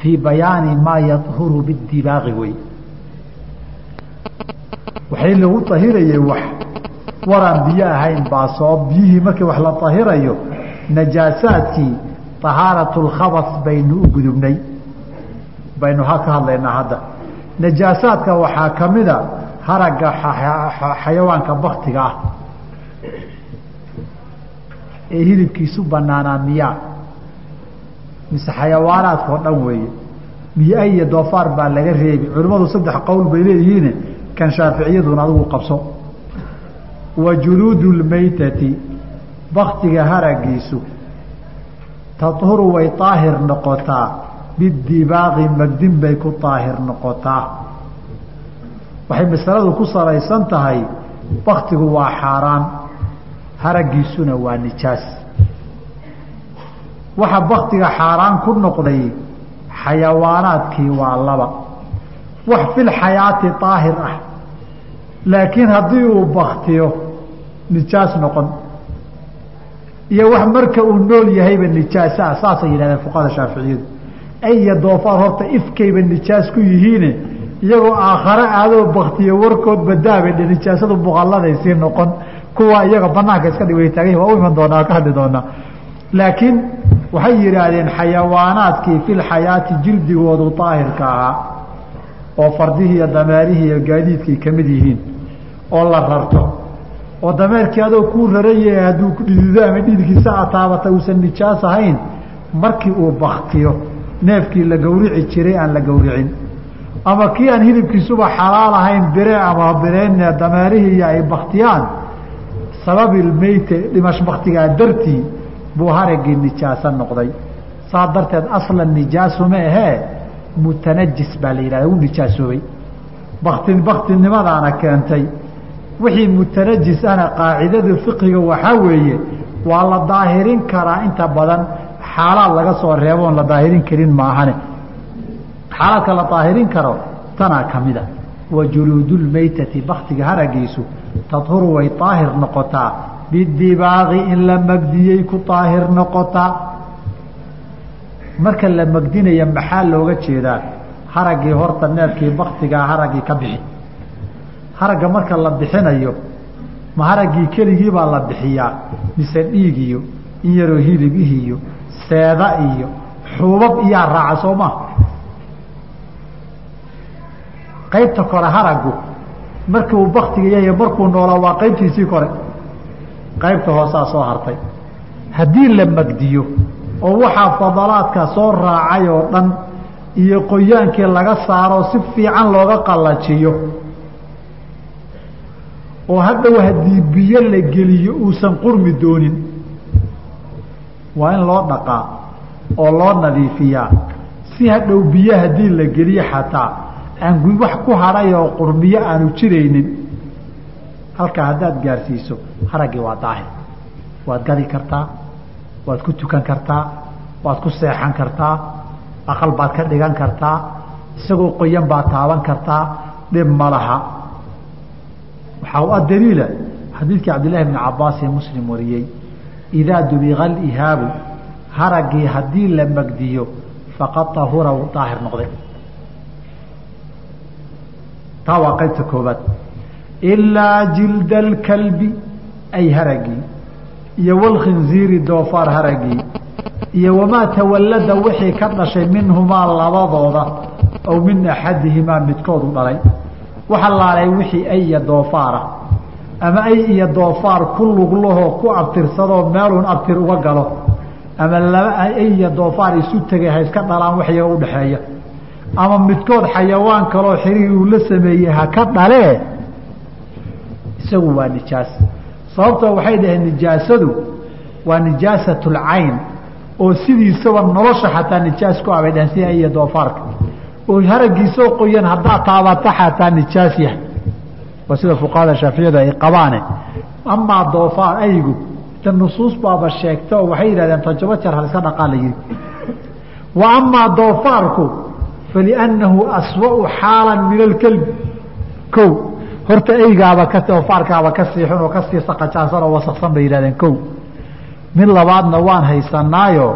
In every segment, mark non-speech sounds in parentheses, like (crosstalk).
fii bayaani maa yadhuru bidibaaqi wey waxay lagu ahirayay wax waraan biyo ahayn baa soo biyihii markii wax la ahirayo najaasaadkii طahaaraة اkhabas baynu u gudubnay baynu ha ka hadlaynaa hadda najaasaadka waxaa kamida haragga xayawaanka baktiga ah ee hilibkiisu banaanaa miyaa mise xayawaanaadka oo dhan weeye. Miya iyo doofaar baa laga reebi culimmadu saddex qowl bay leeyihiin kan shaaficiyaduna adigu qabso. Wa juluudu lmaytati baktiga haragiisu tahuru way daahir noqotaa bidibaaqi magdin bay ku daahir noqotaa. Waxay masaladu ku salaysan tahay baktigu waa xaaraan haragiisuna waa nijaas waxa baktiga xaaraan ku noqday xayawaanaadkii waa laba. Wax fil daahir ah. Laakiin haddii uu baktiyo nijaas noqon. Iyo wax marka uu nool yahayba nijaasa ah saasay yidhahdeen fuqahada shaaficiyadu. Aya doofaar horta ifkayba nijaas ku yihiine iyagoo aakhare aadoo baktiyo warkood badaaba dhe nijaasadu muqalladay sii noqon. Kuwa iyaga banaanka iska dhig way taagay waa u iman doonaa ka hadli doonaa. Laakiin waxay yidhaahdeen xayawaanaadkii fil xayaati jildigoodu daahirka ahaa oo fardihii iyo dameerihii iyo gaadiidkay ka mid yihiin oo la rarto. Oo dameerkii adoo kuu rarayahay hadduu ku dhidido ama dhididkiisa a taabata uusan nijaas ahayn markii uu baktiyo neefkii la gawrici jiray aan la gawricin ama kii aan hilibkiisuba xalaal ahayn bire ama bireen dameerihii iyo ay baktiyaan sababilmeyte dhimash baktigaa dartii buu haragii nijaaso noqday. Saa darteed aslan nijaasuma ahee mutanajis baa la yidhahda u nijaasoobay bakti baktinimadaana keentay. Wixii mutanajis ana qaacidada fiqiga waxaa weeye waa la daahirin karaa inta badan. Xaalaad laga soo reeboon la daahirin karin maahane. Xaalaadka la daahirin karo tanaa ka mid a. Wa juluudulmeytati baktiga haragiisu tadhuru way daahir noqotaa bidibaaqi in la magdiyey ku daahir noqotaa marka la magdinaya maxaa looga jeedaa? Haraggii horta neefkii baktigaa haraggii ka bixi. Haragga marka la bixinayo ma haraggii keligii baa la bixiyaa? Mise dhiig iyo in yaroo hilibih iyo seeda iyo xuubab iyaa raaca soo maa qaybta kore haraggu markii uu baktiga yahay markuu noolaa waa qaybtiisii kore qaybta hoosaa soo hartay. Haddii la magdiyo oo waxaa fadalaadka soo raacay oo dhan iyo qoyaankii laga saaro si fiican looga qallajiyo oo hadhow haddii biyo la geliyo uusan qurmi doonin waa in loo dhaqaa oo loo nadiifiyaa. Si hadhow biyo haddii la geliyo xataa aan wax ku hadhay oo qurmiyo aanu jiraynin halkaa haddaad gaarsiiso haraggii waa daahir. Waad gadi kartaa waad ku tukan kartaa waad ku seexan kartaa aqal baad ka dhigan kartaa isagoo qoyan baad taaban kartaa dhib ma laha. Waxaa u adaliila xadiidkii cabdillahi bni cabaas ee muslim wariyey. Idaa dubiqa alihaabu haraggii haddii la magdiyo faqad tahura daahir noqday. Taa waa qaybta koobaad ilaa jilda alkalbi ay haragii iyo walkhinziiri doofaar haragii iyo wamaa tawallada wixii ka dhashay minhumaa labadooda aw min axadihimaa midkoodu dhalay waxa laalay wixii ay iyo doofaara ama ay iyo doofaar ku luglahoo ku abtirsadoo meeluun abtir uga galo ama laba ay iyo doofaar isu tegay ha iska dhalaan wax iyaga udhaxeeya ama midkood xayawaan kaloo xiriir uu la sameeyey ha ka dhalee isagu waa nijaas. Sababtoo waxay dhaheen nijaasadu waa nijaasatulcayn oo sidiisaba nolosha xataa nijaas ku abay dhaheen sida iyo doofaarka. Oo haragiisoo qoyan haddaa taabata xataa nijaas yahay. Waa sida fuqahada shaaficiyadu ay qabaane. Amaa doofaar aygu ta nusuus baaba sheegta oo waxay yidhahdeen todoba jeer hal iska dhaqaa la yihi wa amaa doofaarku faliannahu aswau xaalan min alkelbi ko horta eygaaba kaoofaarkaaba ka sii xun oo ka sii saqajaansan oo wasaksan bay yihahdeen kow. Mid labaadna waan haysanaayo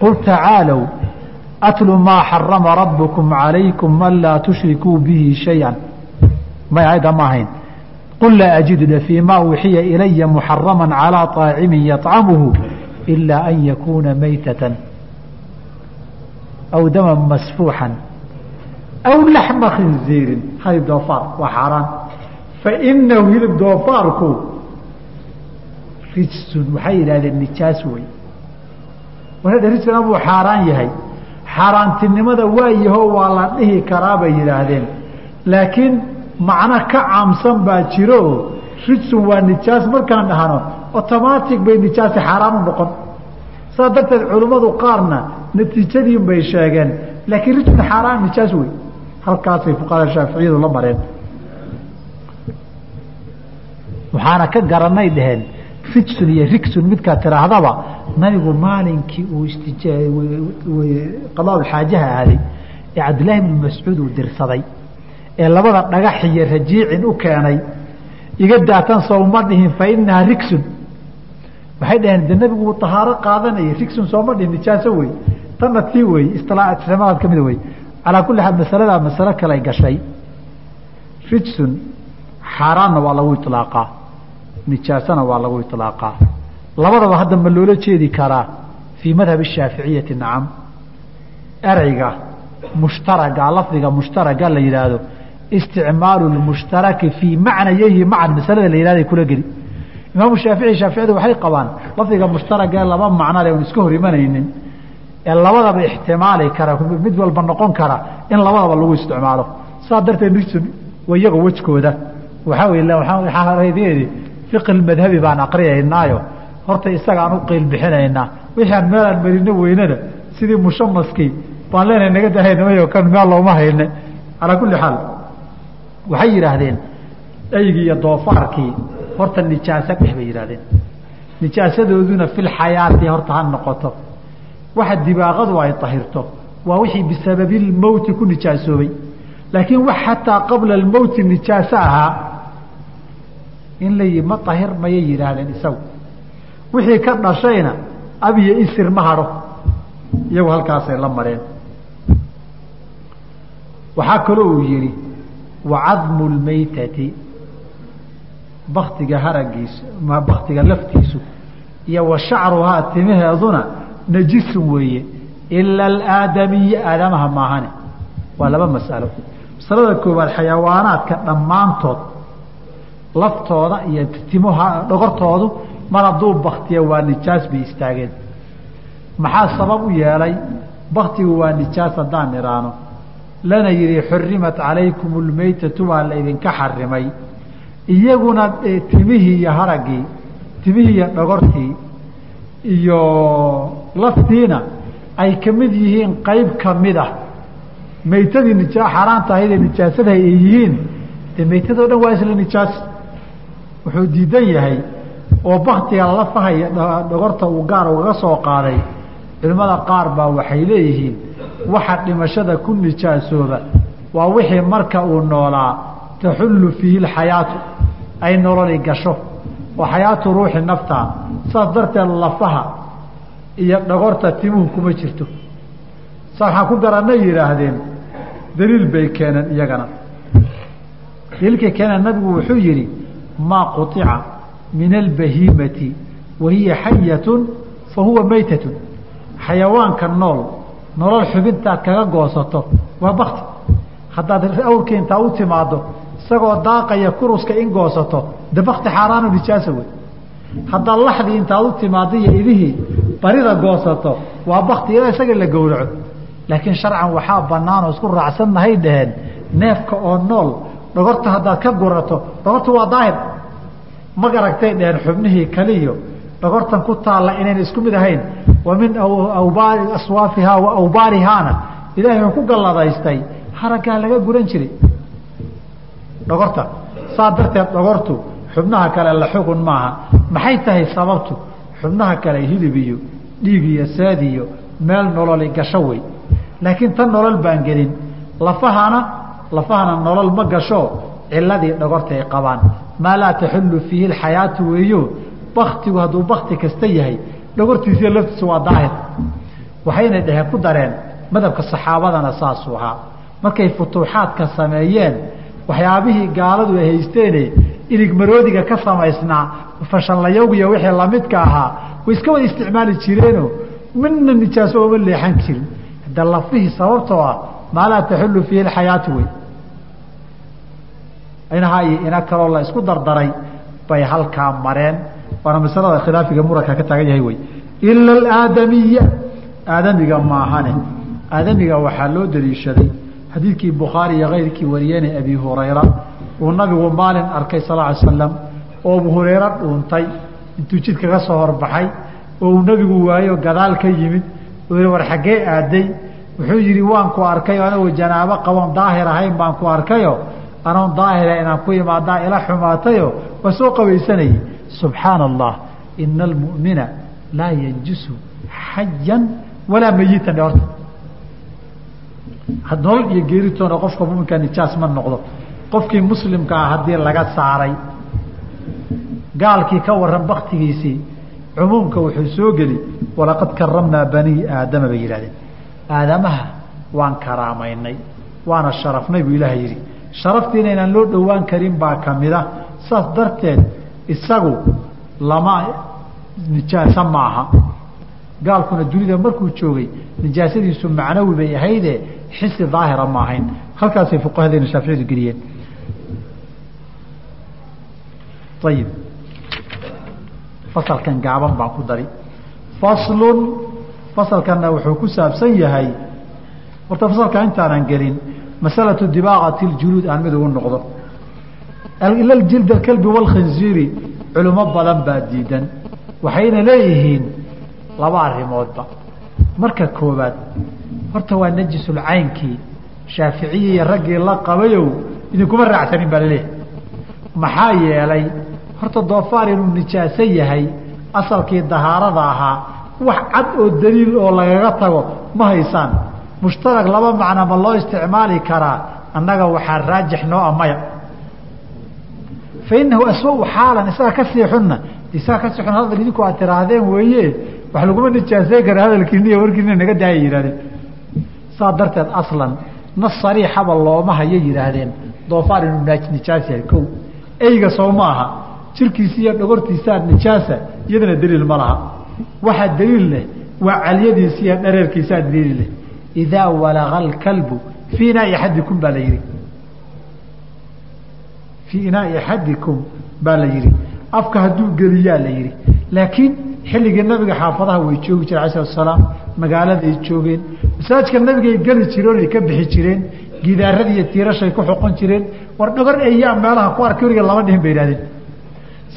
qul tacaalow atlu maa xarama rabbukum calaykum an laa tushrikuu bihi shay-an. May ayadda ma ahayn. Qul laa ajidna fii maa uxiya ilaya muxaraman calaa طaacimin yطcamuhu ilaa an yakuuna maytatan. Aw daman masfuuxan aw laxma khinziirin hilib doofaar waa xaaraan fainahu hilib doofaarku rijsun waxay yidhahdeen nijaas wey warada rijsun abuu xaaraan yahay xaaraantinimada waa yaho waa la dhihi karaa bay yidhaahdeen laakiin macno ka caamsan baa jiro rijsun waa nijaas markaan dhahno automatic bay nijaasi xaaraan u noqon saas darteed culimmadu qaarna natiijadiin bay sheegeen laakiin rijsun xaaraan nijaas wey halkaasay fuqahada shaaficiyadu la mareen waxaana ka garanay dheheen rijsun iyo rigsun midkaa tiraahdaba nabigu maalinkii uu qadaaulxaajaha aaday ee cabdillaahi bnu mascuud uu dirsaday ee labada dhagax iyo rajiicin u keenay iga daatan sooma dhihin fa inahaa rigsun waxay dhaheen de nabigu uu tahaaro qaadanayay rigsun sooma dhihin nijaaso wey tanna tii wey istilaamaad ka mida wey calaa kulli xaal masaladaa masalo kale gashay. Rijsun xaaraanna waa lagu ilaaqaa nijaasana waa lagu ilaaqaa labadaba hadda ma loola jeedi karaa fii madhab shaaficiyati nacam ereyga mushtaraga lafdiga mushtaraga la yidhaahdo isticmaalu lmushtaraki fii macnayahi macan masalada la yihahda kula geli. Imaamu shaafici shaaficiyadu waxay qabaan lafdiga mushtaragee laba macnale on iska hor imanaynin ee labadaba ixtimaali kara mid walba noqon kara in labadaba lagu isticmaalo. Saa darteed iyaga wejkooda waxaadeedi fiqi madhabi baan aqriyaynaayo. Horta isagaan u qiil bixinaynaa wixii aan meelaan marino weynana sidii mushamaskii baan leenahay naga dahaynamayo kan meel looma hayne. Calaa kulli xaal waxay yidhaahdeen eygii iyo doofaarkii horta nijaaso dhex bay yidhahdeen nijaasadooduna filxayaati horta ha noqoto waxa dibaaqadu ay tahirto waa wixii bisababilmowti ku nijaasoobay. Laakiin wax xataa qabla almowti nijaaso ahaa in la ma tahir mayay yidhaahdeen isagu. Wixii ka dhashayna abiyo isir ma hadho iyagu halkaasay la mareen. Waxaa kaloo uu yihi wacadmu lmaytati baktiga haragiisu baktiga laftiisu iyo wa timaheeduna najisun weeye. Ila alaadamiya aadamaha maahane. Waa laba masalo. Masalada koowaad xayawaanaadka dhammaantood laftooda iyo timuha dhogortoodu mar hadduu baktiya waa nijaas bay istaageen. Maxaa sabab u yeelay? Baktigu waa nijaas haddaan idhaano lana yihi xurimat calaykum lmaytatu baa laydinka xarimay iyaguna timihii iyo haraggii timihii iyo dhogortii iyo laftiina ay ka mid yihiin qayb ka mid ah. Maytadii nijaa xaaraanta ahaydee nijaasada ay yihiin dee maytadao dhan waa isla nijaas. Wuxuu diidan yahay oo baktiga lafahaya dhogorta uu gaar ugaga soo qaaday culimmada qaar baa waxay leeyihiin waxa dhimashada ku nijaasooba waa wixii marka uu noolaa taxullu fiihi lxayaatu ay nololi gasho. Oo xayaatu ruuxi naftaa saas darteed lafaha iyo dhogorta timuhu kuma jirto. Sa waxaan ku garanay yidhaahdeen daliil bay keeneen iyagana. Daliilkay keeneen nabigu wuxuu yihi maa quطica min albahiimati wa hiya xayatun fa maytatun. Xayawaanka nool nolol xubintaad kaga goosato waa bakti haddaad awrkii intaa u timaado isagoo daaqaya kuruska in goosato de bakti xaaraano nijaasa wey. Haddaad laxdii intaad u timaado iyo idihii barida goosato waa bakti ilaa isaga la gowraco. Laakiin sharcan waxaa banaanoo isku raacsannahay dhaheen neefka oo nool dhogorta haddaad ka gurato dhogorta waa daahir. Ma garagtay dheheen xubnihii kaliyo dhogortan ku taalla inayna isku mid ahayn. Wa min awbaari aswaafihaa wa awbaarihaana ilaahay wuxuu ku galladaystay haraggaa laga guran jiray. Dhogorta saa darteed dhogortu xubnaha kale la xugun maaha. Maxay tahay sababtu xubnaha kale hilib iyo dhiig iyo saad iyo meel nololi gasho wey laakiin tan nolol baan gelin. Lafahana lafahana nolol ma gasho ciladii dhogorta ay qabaan. Maa laa taxullu fiihi alxayaatu weeyo baktigu hadduu bakti kasta yahay dhogortiisiiyo laftiisu waa daahir. Waxayna dheheen ku dareen madhabka saxaabadana saasuu ahaa. Markay futuuxaadka sameeyeen waxyaabihii gaaladu ay haysteene iligmaroodiga ka samaysnaa fashallayowgiyo wixii lamidka ahaa way iska wada isticmaali jireenoo midna nijaaso ooma leexan jirin. Hadda lafihii sababtoo ah maa laa taxullu fiihi alxayaatu wey. Inahaa iyo ina kaloo la isku dardaray bay halkaa mareen waana masalada khilaafiga muranka ka taagan yahay wey. Ila alaadamiya aadamiga maahane. Aadamiga waxaa loo daliishaday xadiidkii bukhaari iyo kayrkii wariyeenay abi hurayra uu nabigu maalin arkay sal ly slam oo abu hurayre dhuuntay intuu jidkaga soo horbaxay oo uu nabigu waayo gadaal ka yimid uu war xaggee aaday? Wuxuu yidhi waan ku arkay anagoo janaabo qaboon daahir ahayn baan ku arkayo. Anoon daahira inaan ku imaadaa ila xumaatayo waa soo qabaysanayay. Subxaana allah ina almu'mina laa yanjusu xayan walaa mayitan horta. Nolol iyo geeritoona qofka muminka nijaas ma noqdo qofkii muslimka ah haddii laga saaray. Gaalkii ka waran baktigiisii cumuumka wuxuu soo geli walaqad karamnaa banii aadama bay yidhahdeen aadamaha waan karaamaynay waana sharafnay buu ilaaha yidhi. Sharaftiina inaan loo dhowaan karin baa ka mid a saas darteed isagu lama nijaaso maaha. Gaalkuna dunida markuu joogay nijaasadiisu macnawi bay ahayde xisi daahira ma ahayn. Halkaasay fuqahadeena shaaficiyadu geliyeen ayib fasalkan gaaban baan ku dari faslun fasalkanna wuxuu ku saabsan yahay horta fasalka intaanan gelin masalatu dibaaqati ljuluud aan mid ugu noqdo ila jild alkalbi walkhinziiri culimo badan baa diidan waxayna leeyihiin laba arrimoodba marka koobaad horta waa najisulcaynkii shaaficiyi iyo raggii la qabayow idinkuma raacsanin baa la leeyahay maxaa yeelay horta doofaar inuu nijaaso yahay asalkii dahaarada ahaa wax cad oo daliil oo lagaga tago ma haysaan. Mushtarag laba macna ma loo isticmaali karaa annaga waxaa raajix noo amaya fa inahu aswau xaalan isaga ka sii xunna. Isaga ka sii xun hadal idinku aad tiraahdeen weeye wax laguma nijaasayn kara hadalkiiniyo warkiina naga daaya yidhahdeen saa darteed aslan nas sariixaba looma hayo yidhaahdeen doofaar inuu nijaas yahay kow. Eyga soo ma aha jirkiisa iyo dhogortiisaa nijaasa iyadana daliil ma laha. Waxaa daliil leh waa calyadiisa iyo dhareerkiisaa daliil leh. Idaa walaga alkalbu fii inaai axadikum baa la yihi fii inaai axadikum baa la yihi afka hadduu geliyaa la yihi laakiin xilligii nabiga xaafadaha way joogi jireen alai salaam magaaladay joogeen. Masaajka nabigay geli jireen ay ka bixi jireen. Gidaarada tiirashay ku xoqon jireen. War dhogor eyaa meelaha ku arka weriga lama dhihin bay ihahdeen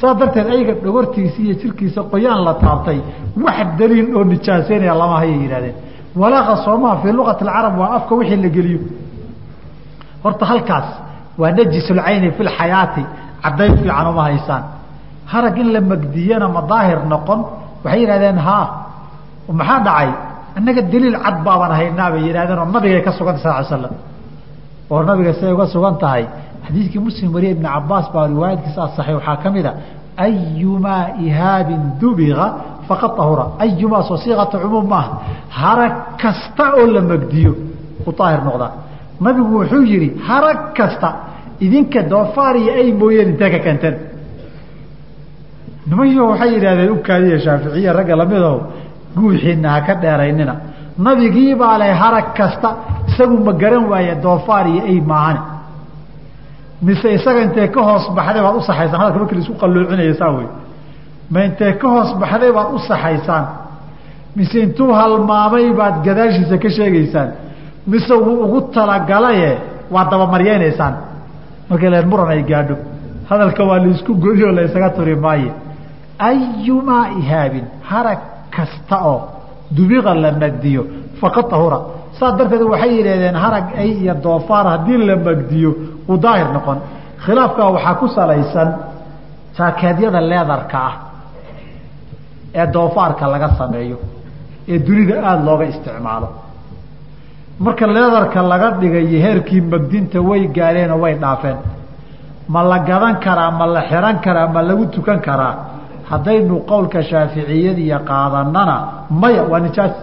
saa darteed ayaga dhogortiisa iyo jirkiisa qoyaan la taabtay wax daliil oo nijaaseynaya lama hayay yidhahdeen walaaqa soomaha fii luqati alcarab waa afka wixii la geliyo. Horta halkaas waa najisulcayni fi lxayaati caddayn fiican uma haysaan. Harag in la magdiyana ma noqon. Waxay yidhahdeen haa maxaa dhacay? Annaga daliil cad baaban haynaa bay yidhahdeen oo nabigay ka sugantay sal l slam oo nabiga siday uga sugan tahay xadiidkii muslim wariye ibn cabaas baa riwaayadkiisa asaxay waxaa ka mid a ayumaa ihaabin dubiga faqad ahura ayumaa soo siiqata cumuum maaha harag kasta oo la magdiyo u daahir noqdaa nabigu wuxuu yihi harag kasta idinka doofaar iyo ay mooyeen intee ka keenteen. Nimanyo waxay yidhahdeen ukaadiya shaaficiya ragga lamidaho guuxiina ha ka dheeraynina. Nabigiibaa leh harag kasta isagu ma garan waaye doofaar iyo ay maahane mise isaga intay ka hoos baxday baad usaxaysaan hadalka markii la isku qalloocinaya saa wey ma intay ka hoos baxday baad u saxaysaan? Mise intuu halmaamay baad gadaashiisa ka sheegaysaan? Mise wuu ugu talagalaye waad dabamaryeynaysaa markay leen muran ay gaadho. Hadalka waa la isku godiyo la ysaga turi maaye. Ayumaa ihaabin harag kasta oo dubiqa la magdiyo faqad ahura saas darteed waxay yidhahdeen harag ay iyo doofaar haddii la magdiyo uu daahir noqon. Khilaafkaa waxaa ku salaysan jaakeedyada leedarka ah ee doofaarka laga sameeyo ee dunida aada looga isticmaalo. Marka leedarka laga dhigayo heerkii magdinta way gaadheen oo way dhaafeen. Ma la gadan karaa ma la xiran karaa ma lagu tukan karaa? Haddaynu qowlka shaaficiyadiiyo qaadanana maya waa nijaas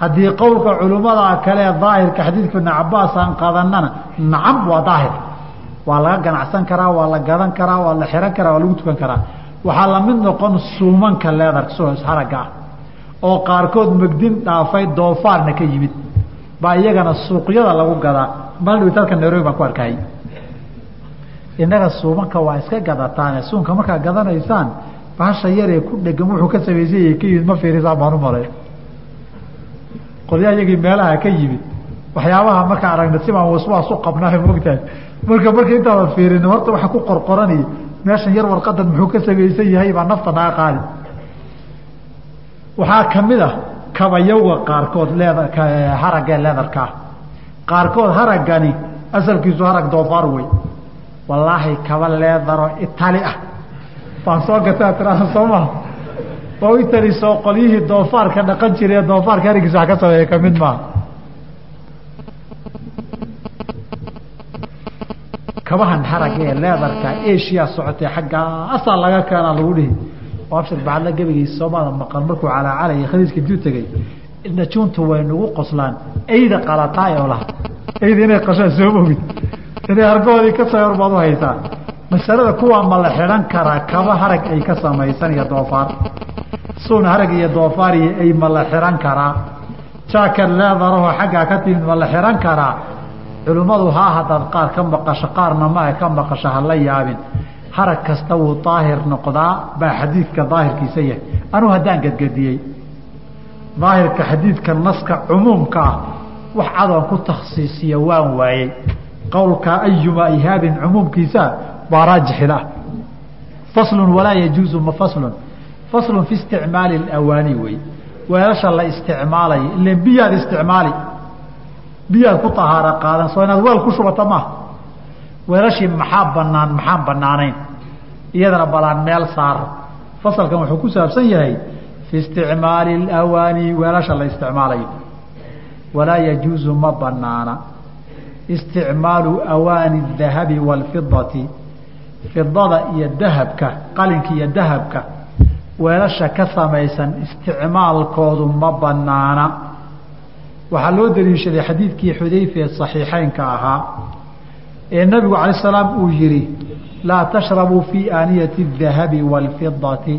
haddii qowlka culimmada kale daahirka xadiidka ibn cabaas aan qadanana nacam waa daahir. Waa laga ganacsan karaa waa la gadan karaa waa la xihan karaa waa lagu tukan karaa. Waxaa la mid noqon suumanka leedarka haragga ah oo qaarkood megdin dhaafay doofaarna ka yimid. Baa iyagana suuqyada lagu gadaa. Maldhawitaalka nairobi baan ku arkay innaga suumanka waa iska gadataane suunka markaa gadanaysaan baasha yaree ku dhegan wuxuu ka samaysanyah ka yimid ma fiirisaan baan u malay qolyaa iyagii meelaha ka yimid. Waxyaabaha markaa aragna si baan waswaas u qabnaa mogtahay marka marka intaadan fiirin horta waxa ku qorqoraniyo meeshan yar warqadan muxuu ka samaysan yahay baa nafta naga qaadi. Waxaa ka mid ah kabayawga qaarkood leed haragee leedarka ah qaarkood haraggani asalkiisu harag doofaar wey. Wallaahi kaba leedaro itali ah. Baan soo gataa tiraada soo maha oo itali soo qolyihii doofaarka dhaqan jirae doofaarka harigiisa wax ka sameeya ka mid maaha kabahan haragga ee leedarka asia socotay xaggaa asaa laga keenaa lagu dhihi. Abshir bacadla gebigiisa soomada maqan markuu calaacalaya khadiiska duu tegey najuuntu way nagu qoslaan. Eyda qalataay oo laha eyda inay qashaan soo mogid inay hargahoodii ka sayar baad u haysaa. Masalada kuwaa ma la xidhan karaa kaba harag ay ka samaysan iyo doofaar suun harag iyo doofaar iyo ay ma la xidhan karaa jaakad leedaraho xaggaa ka timid ma la xidhan karaa culimmadu haa haddaad qaar ka maqasho qaarna maa ka maqasho hala yaabin. Harag kasta wuu daahir noqdaa baa xadiidka daahirkiisa yahay. Anugu haddaan gedgediyey. Daahirka xadiidka naska cumuumka ah wax cadoon ku takhsiisiya waan waayey. Qowlka ayuma ihaabin cumuumkiisa baa raajixil ah faslun walaa yajuuzu ma faslun faslun fi isticmaali اawaani wey weelasha la isticmaalayo ila biyaad isticmaali biyaad ku tahaaro qaadan soo inaad weel ku shubata maaha weelashii maxaa banaan maxaan banaanayn iyadana balaan meel saar fasalkan wuxuu ku saabsan yahay fi isticmaali اawaani weelasha la isticmaalayo walaa yajuuzu ma banaana isticmaalu awaani اdahabi wاlfidati fidada iyo dahabka qalinka iyo dahabka weelasha ka samaysan isticmaalkoodu ma banaana waxaa loo daliishaday xadiidkii xudayfa ee صaxiixeynka ahaa ee nabigu alay salaam uu yihi laa tashrabuu fii aaniyati الdahabi wاlfidati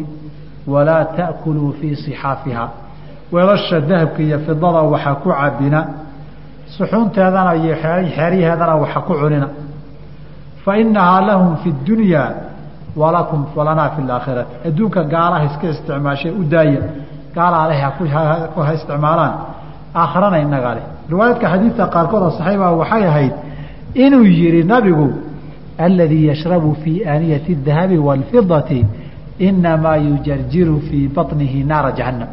walaa taأkuluu fii صixaafiha weelasha dahabka iyo fidada waxa ku cabina suxuunteedana iyo xeeryaheedana waxa ku cunina fainahaa lahum fi اdunya walakum walanaa fi laakhirati adduunka gaalaha iska isticmaashay u daaya. Gaala ale ku ha isticmaalaan. Aakharana inaga leh. Riwaayadka xadiidka qaarkood asaxiibaa ah waxay ahayd inuu yihi nabigu aladii yashrabu fii aaniyati dahabi waalfidati inamaa yujarjiru fii banihi naara jahannam.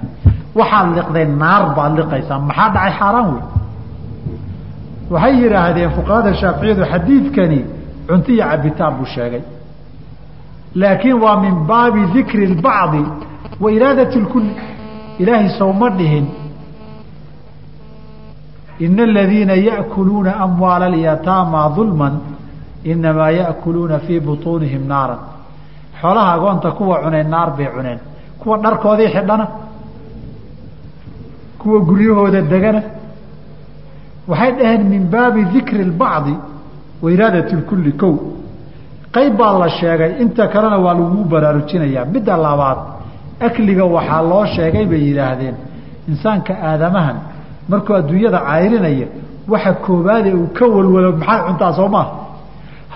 Waxaad liqday naar baad liqaysaa. Maxaa dhacay? Xaaraan wey waxay yidhaahdeen fuqahada shaaficiyadu xadiidkani cunto iyo cabitaan buu sheegay laakiin waa min baabi dikri اbacdi wa iraadati اlkuli ilaahay sowma dhihin ina aladiina yaأkuluuna amwaala اlyataama ظulma inamaa yaأkuluuna fii buطuunihim naara xoolaha agoonta kuwa cunay naar bay cuneen kuwa dharkoodii xidhana kuwa guryahooda degana waxay dhaheen min baabi dikri اbacdi wa iraadati اlkuli kow qayb baa la sheegay. Inta kalena waa lagu baraarujinayaa. Midda labaad akliga waxaa loo sheegay bay yidhaahdeen. Insaanka aadamahan markuu adduunyada cayrinaya waxa koobaade uu ka walwalo maxaad cuntaa soo maaha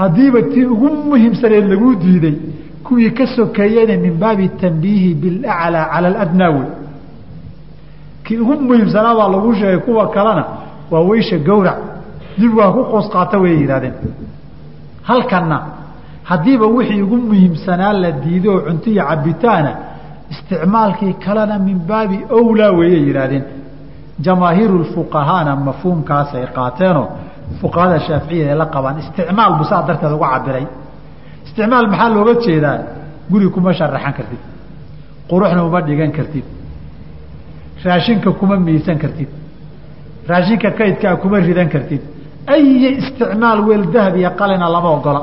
haddiiba tii ugu muhiimsaneed laguu diiday kuwii ka sokeeyeyna min baabi tanbiihi bilaclaa cala aladnaa wey kii ugu muhiimsanaa baa lagu sheegay kuwa kalena waa weysha gawrac dib waa ku qoos way yidhahdeen halkanna haddiiba wixii ugu muhiimsanaa la diiday oo cunto iyo cabitaana isticmaalkii kalena min baabi owlaa weeyay yidhaahdeen. Jamaahiiru lfuqahaana mafhuumkaasay qaateenoo fuqahada shaaficiyada ay la qabaan isticmaal buu saa darteed uga cabiray isticmaal maxaa looga jeedaa? Guri kuma sharaxan kartid. Quruxna uma dhigan kartid. Raashinka kuma miisan kartid. Raashinka kaydkaa kuma ridan kartid. Ayi isticmaal weel dahab iyo qalina lama ogola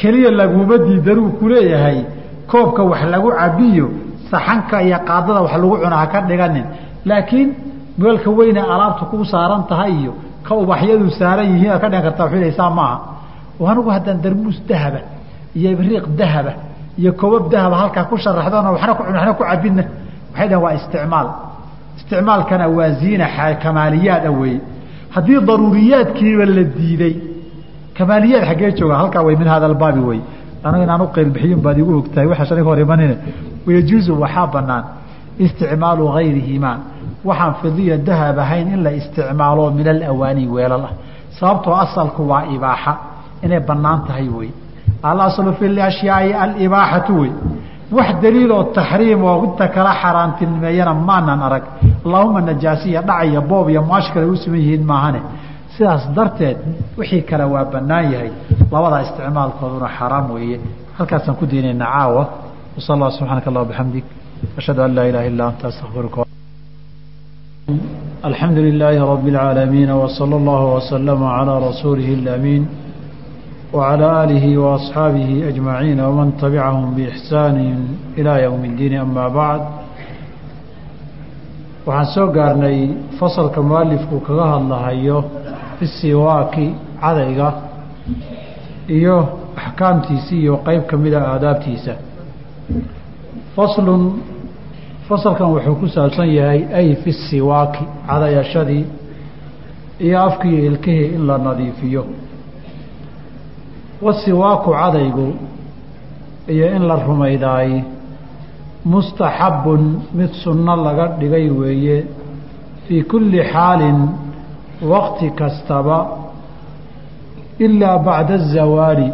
keliya laguma diidanuu kuleeyahay koobka wax lagu cabiyo saxanka iyo qaadada wax lagu cuna ha ka dhiganin. Laakiin meelka weyne alaabta kuu saaran tahay iyo ka ubaxyadu saaran yihiin aad ka dhigan kartaa wilaysaa maaha anigu haddaan darmuus dahaba iyo ibriiq dahaba iyo kobab dahaba halkaa ku sharaxdoona waxna ku waxna ku cabinna waxay dhahen waa isticmaal. Isticmaalkana waa ziina kamaaliyaada weeye. Haddii daruuriyaadkiiba la diiday kamaaliyaad xaggee jooga halkaa way min hada albaabi wey anaga inaan u qeylbixiyun baad igu ogtahay waxaa shaniga hor imanine wayajuuzu waxaa banaan isticmaalu gayrihimaa waxaan fidiya dahab ahayn in la isticmaalo min alawaani weelal ah. Sababtoo asalku waa ibaaxa. Inay bannaan tahay wey alaslu fi ashyaai alibaaxatu wey wax daliiloo taxriim oo inta kala xaaraantilmeeyana maanan arag. Allahuma najaasiya dhacaya boob iyo maash kale u siman yihiin maahane sidaas darteed wixii kale waa banaan yahay labadaa isticmaalkooduna xaraam weeye halkaasaan ku diinayna caawa wasal allah subxaanaka allah bixamdik ashhadu an laa ilaha illa anta astaqfiruka alxamdu lilaahi rabi اlcaalamiin wsala allahu waslama calaa rasuulihi اlamiin wcalى aalihi waasxaabihi ajmaciin wman tabicahum biixsaani ilaa ywmi اddiin ama bacd waxaan soo gaarnay fasalka mualifku kaga hadlahayo fi siwaaki cadayga iyo axkaamtiisa iyo qeyb ka mida aadaabtiisa. Faslun fasalkan wuxuu ku saabsan yahay ay fi siwaaki cadayashadii iyo afkiiyo ilkihii in la nadiifiyo. Wasiwaaku cadaygu iyo in la rumaydaay mustaxabun mid sunno laga dhigay weeye fii kulli xaalin waqti kastaba ilaa bacda azawaali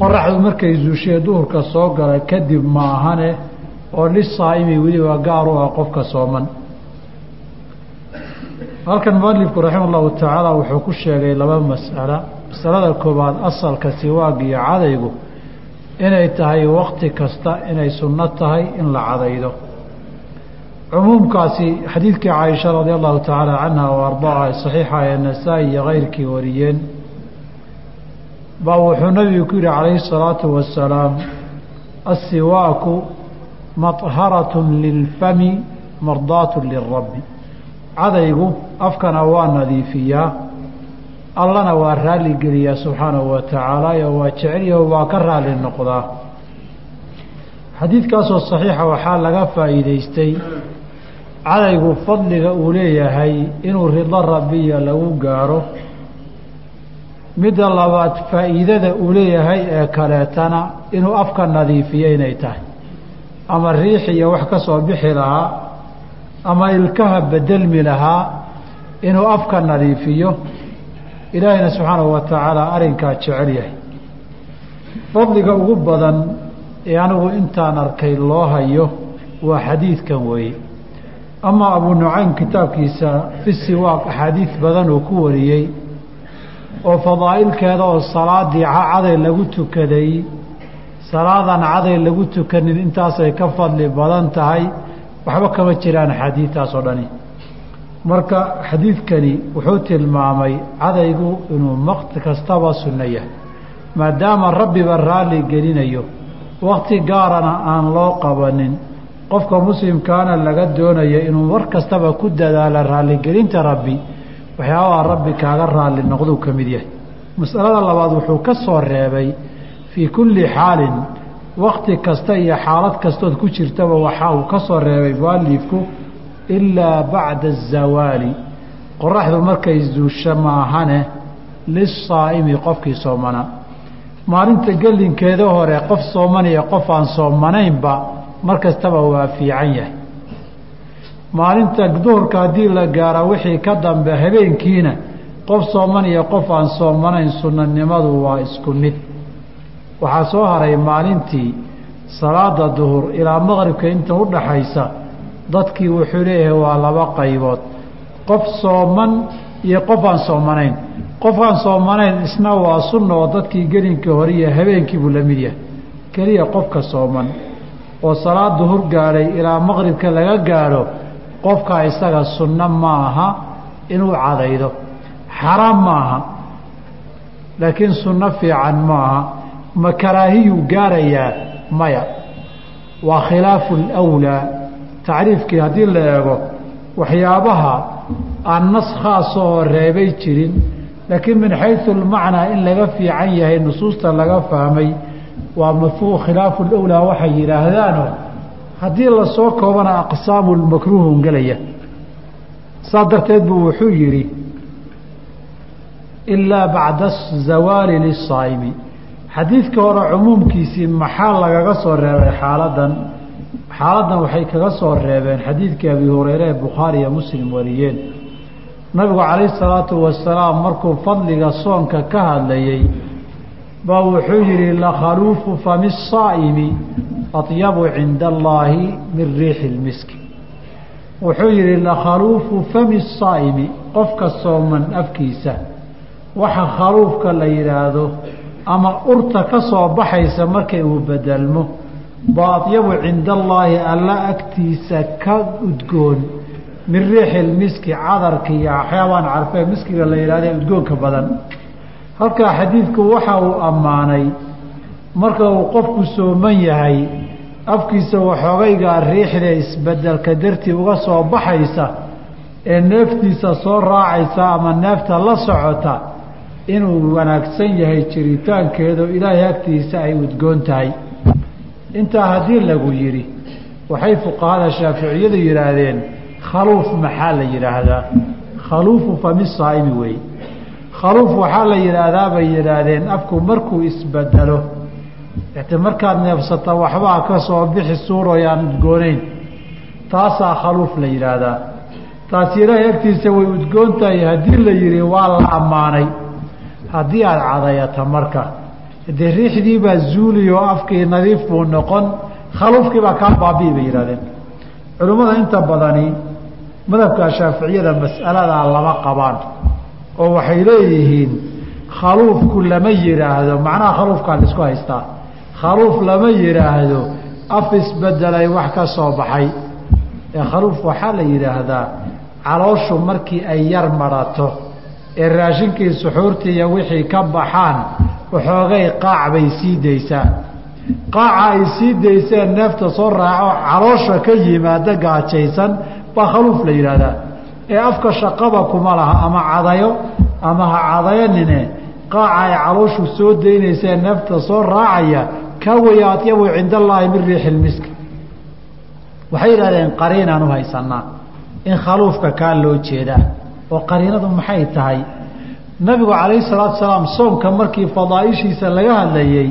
qoraxdu markay zuushee duhurka soo gala kadib maahane oo lisaa'imi weliba gaar u ah qofka sooman. Halkan mualifku raxima allahu tacaala wuxuu ku sheegay laba mas'ala. Masalada koowaad asalka siwaag iyo cadaygu inay tahay waqti kasta inay sunno tahay in la cadaydo cumuumkaasi xadiidkii caaisha radia allahu tacaala canha o ardaaha saxiixa ee nasaa-i iyo keyrkii wariyeen baa wuxuu nabigu ku yihi calayhi الsalaatu wasalaam asiwaaku maطharat lilfami mardaat lirabbi cadaygu afkana waa nadiifiyaa allana waa raali geliyaa subxaanahu wa tacaala oo waa jecelyaho waa ka raali noqdaa xadiidkaasoo saxiixa waxaa laga faa'iidaystay cadaygu fadliga uu leeyahay inuu rido rabbiya lagu gaaro midda labaad faa'iidada uu leeyahay ee kaleetana inuu afka nadiifiyo inay tahay. Ama riix iyo wax ka soo bixi lahaa ama ilkaha bedelmi lahaa inuu afka nadiifiyo ilaahayna subxaanahu wa tacaala arrinkaa jecel yahay. Fadliga ugu badan ee anigu intaan arkay loo hayo waa xadiidkan weeye ama abu nucaym kitaabkiisa fi siwaaq axaadiid badan uu ku wariyey oo fadaa'ilkeeda oo salaadii caday lagu tukaday salaadan caday lagu tukanin intaasay ka fadli badan tahay waxba kama jiraan axaadiidtaas oo dhani. Marka xadiidkani wuxuu tilmaamay cadaygu inuu waqti kastaba sunno yahay maadaama rabbiba raalli gelinayo wakti gaarana aan loo qabanin qofka muslimkaana laga doonayo inuu mar kastaba ku dadaalo raalligelinta rabbi waxyaabaha rabbi kaaga raalli noqduu ka mid yahay. Masalada labaad wuxuu ka soo reebay fii kulli xaalin wakti kasta iyo xaalad kastood ku jirtaba waxa uu ka soo reebay mualifku ilaa bacda azawaali qoraxdu markay zuusho maahane lisaa'imi qofkii soomana. Maalinta gelinkeeda hore qof sooman iyo qof aan soomanaynba mar kastaba waa fiican yahay. Maalinta duhurka haddii la gaaro wixii ka dambe habeenkiina qof sooman iyo qof aan soomanayn sunnanimadu waa isku mid. Waxaa soo haray maalintii salaada duhur ilaa maqribka inta u dhaxaysa dadkii wuxuu leeyahay waa laba qaybood. Qof sooman iyo qof aan soomanayn. Qof aan soomanayn isna waa sunna oo dadkii gelinkii hore iyo habeenkii buu la mid yahay. Keliya qofka sooman oo salaad duhur gaadhay ilaa maqribka laga gaadho qofka isaga sunno ma aha inuu cadaydo. Xaraam ma aha laakiin sunno fiican ma aha ma karaahiyuu gaarayaa maya. Waa khilaafu lwlaa tacriifkii haddii la eego waxyaabaha aan nas khaasoo reebay jirin laakiin min xaysu lmacnaa in laga fiican yahay nusuusta laga fahmay waa mafuu khilaafu lwlaa waxay yidhaahdaano haddii la soo koobana aqsaamu lmakruuhun gelaya saas darteed buu wuxuu yidhi ilaa bacda zawaali lisaa'imi xadiidka hore cumuumkiisii maxaa lagaga soo reebay? Xaaladan xaaladan waxay kaga soo reebeen xadiidkii abi hureyre ee bukhaari iyo muslim wariyeen. Nabigu calayhi salaatu wasalaam markuu fadliga soonka ka hadlayey baa wuxuu yidhi lakhaluufu fami saa'imi atyabu cinda allaahi min riixi lmiski wuxuu yidhi lakhaluufu fami saa'imi qofka sooman afkiisa waxa khaluufka la yidhaahdo ama urta ka soo baxaysa markay uu bedelmo baa atyabu cinda allaahi alla agtiisa ka udgoon min riixi lmiski cadarka iyo waxyaabaan carfee miskiga la yidhahda udgoonka badan halkaa xadiidku waxa uu ammaanay marka uu qofku sooman yahay afkiisa waxoogaygaa riixda isbeddelka dartii uga soo baxaysa ee neeftiisa soo raacaysa ama neefta la socota inuu wanaagsan yahay jiritaankeedu ilaahay agtiisa ay udgoon tahay. Intaa haddii lagu yidhi waxay fuqahada shaaficiyadu yidhaahdeen khaluuf maxaa la yidhaahdaa? Khaluufu fami saa'imi weeye khaluuf waxaa la yidhaahdaa bay yidhaahdeen afku markuu isbedelo. Ite markaad neefsata waxbaa ka soo bixi suurooyaan udgooneyn taasaa khaluuf la yidhaahdaa. Taasi ilaahay agtiisa way udgoon tahay haddii la yidhi waa la ammaanay. Haddii aada cadayata marka. Dee riixdii baa zuuli afkii nadiif buu noqon khaluufkii baa kaa baabi'i bay yidhahdeen culimmada inta badani madhabka shaaficiyada mas'aladaa lama qabaan oo waxay leeyihiin khaluufku lama yidhaahdo macnaha khaluufkaa la isku haystaa khaluuf lama yidhaahdo af isbedelay wax ka soo baxay. Ee khaluuf waxaa la yidhaahdaa calooshu markii ay yar marato ee raashinkii suxuurtii iyo wixii ka baxaan waxoogay qaac bay sii daysaa qaaca ay sii dayseen neefta soo raaco caloosha ka yimaada gaajaysan baa khaluuf la yidhaahdaa ee afka shaqaba kuma laha ama cadayo ama ha cadayanine qaaca ay calooshu soo daynaysee neefta soo raacaya kaa weya atyabu cinda allaahi min riixi lmiski waxay yidhahdeen qariinaan u haysanaa in khaluufka kaa loo jeedaa. Oo qariinadu maxay tahay? Nabigu calayhi salaatu salaam soomka markii fadaaishiisa laga hadlayey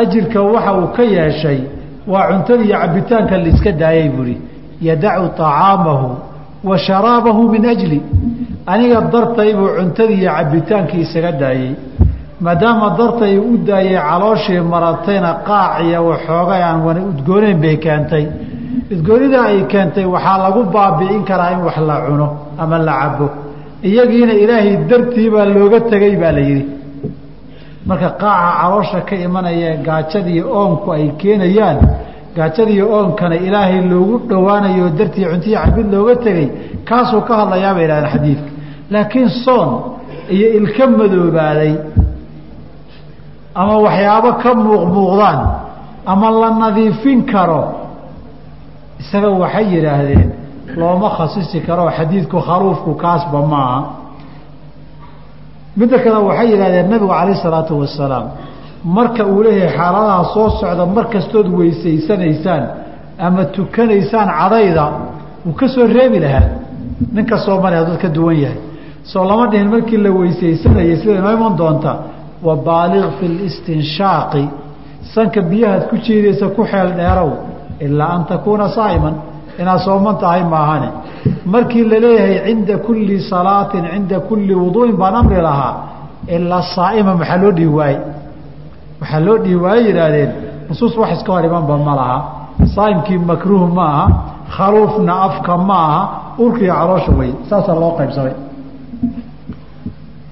ajirka waxa uu ka yeeshay waa cuntada iyo cabitaanka la iska daayay buuhi yadacu طacaamahu wa sharaabahu min ajli. Aniga dartay buu cuntadii iyo cabitaankii isaga daayey. Maadaama dartay u daayey calooshii maratayna qaac iyo waxoogay aan wana udgooneyn bay keentay. Udgoonida ay keentay waxaa lagu baabi'in karaa in wax la cuno ama la cabo iyagiina ilaahay dartii baa looga tegay baa la yidhi. Marka qaaca caloosha ka imanaya gaajadii oonku ay keenayaan gaajadii oonkana ilaahay loogu dhowaanayo dartii cuntiyi cabid looga tegey kaasuu ka hadlayaa bay yidhahdeen xadiidka. Laakiin soon iyo ilka madoobaaday ama waxyaabo ka muuqmuuqdaan ama la nadiifin karo isaga waxay yidhaahdeen looma khasisi karo xadiidku khaluufku kaasba maaha. Midda kale waxay yidhahdeen nabigu calayh isalaatu wasalaam marka uu leeyahay xaaladaha soo socda mar kastood weysaysanaysaan ama tukanaysaan cadayda wuu ka soo reebi lahaa. Ninka soomaliya hadduu ka duwan yahay. Soo lama dhihin markii la weysaysanayay sida inoo iman doonta wa baaliq fi listinshaaqi sanka biyahaad ku jiidaysa ku xeel dheerow ilaa an takuuna saa'iman. Inaad sooman tahay maahane. Markii la leeyahay cinda kulli salaatin cinda kulli wuduu'in baan amri lahaa ilaa saa'ima maxaa loo dhihi waaye waxaa loo dhihi waaye yidhaahdeen nusuus wax iska hor imanba ma laha. Saa'imkii makruuh ma aha khaluufna afka ma aha urkiiyo caloosha wey saasaa loo qaybsamay.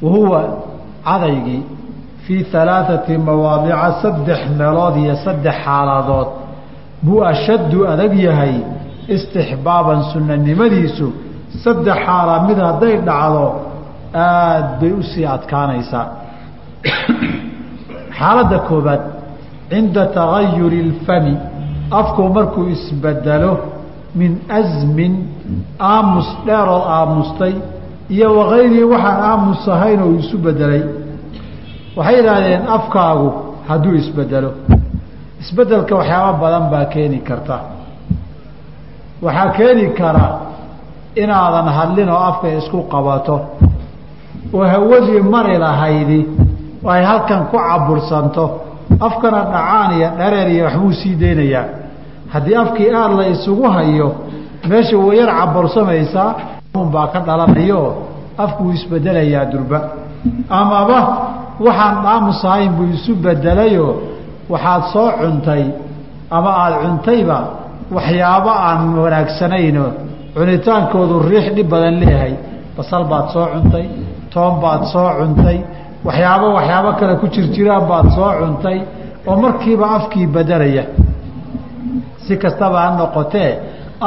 Wa huwa cadaygii fii alaaثati mawaadica saddex meelood iyo saddex xaaladood buu ashaddu adag yahay istixbaaban sunanimadiisu saddex xaala mid hadday dhacdo aad bay u sii adkaanaysaa xaaladda koobaad cinda tagayuri اlfami afku markuu isbedelo min asmin aamus dheerood aamustay iyo wakayrihi waxaan aamus ahayn oo isu bedelay. Waxay yidhaahdeen afkaagu hadduu isbedelo. Isbedelka waxyaaba badan baa keeni karta. Waxaa keeni kara inaadan hadlin oo afka isku qabato. Oo hawadii mari lahaydi ay halkan ku cabursanto. Afkana dhacaan iyo dhareer iyo waxbuu sii deynayaa haddii afkii aada la isugu hayo meesha wayar cabursamaysaa baa ka dhalanayo. Afku wuu isbedelayaa durba. Amaba waxaan dhaamus ahayn buu isu bedelayo waxaad soo cuntay ama aada cuntayba waxyaabo aan wanaagsanayno cunitaankoodu riix dhib badan leeyahay. Basal baad soo cuntay toon baad soo cuntay waxyaabo waxyaabo kale ku jirjiraan baad soo cuntay oo markiiba afkii bedelaya si kastaba ha noqotee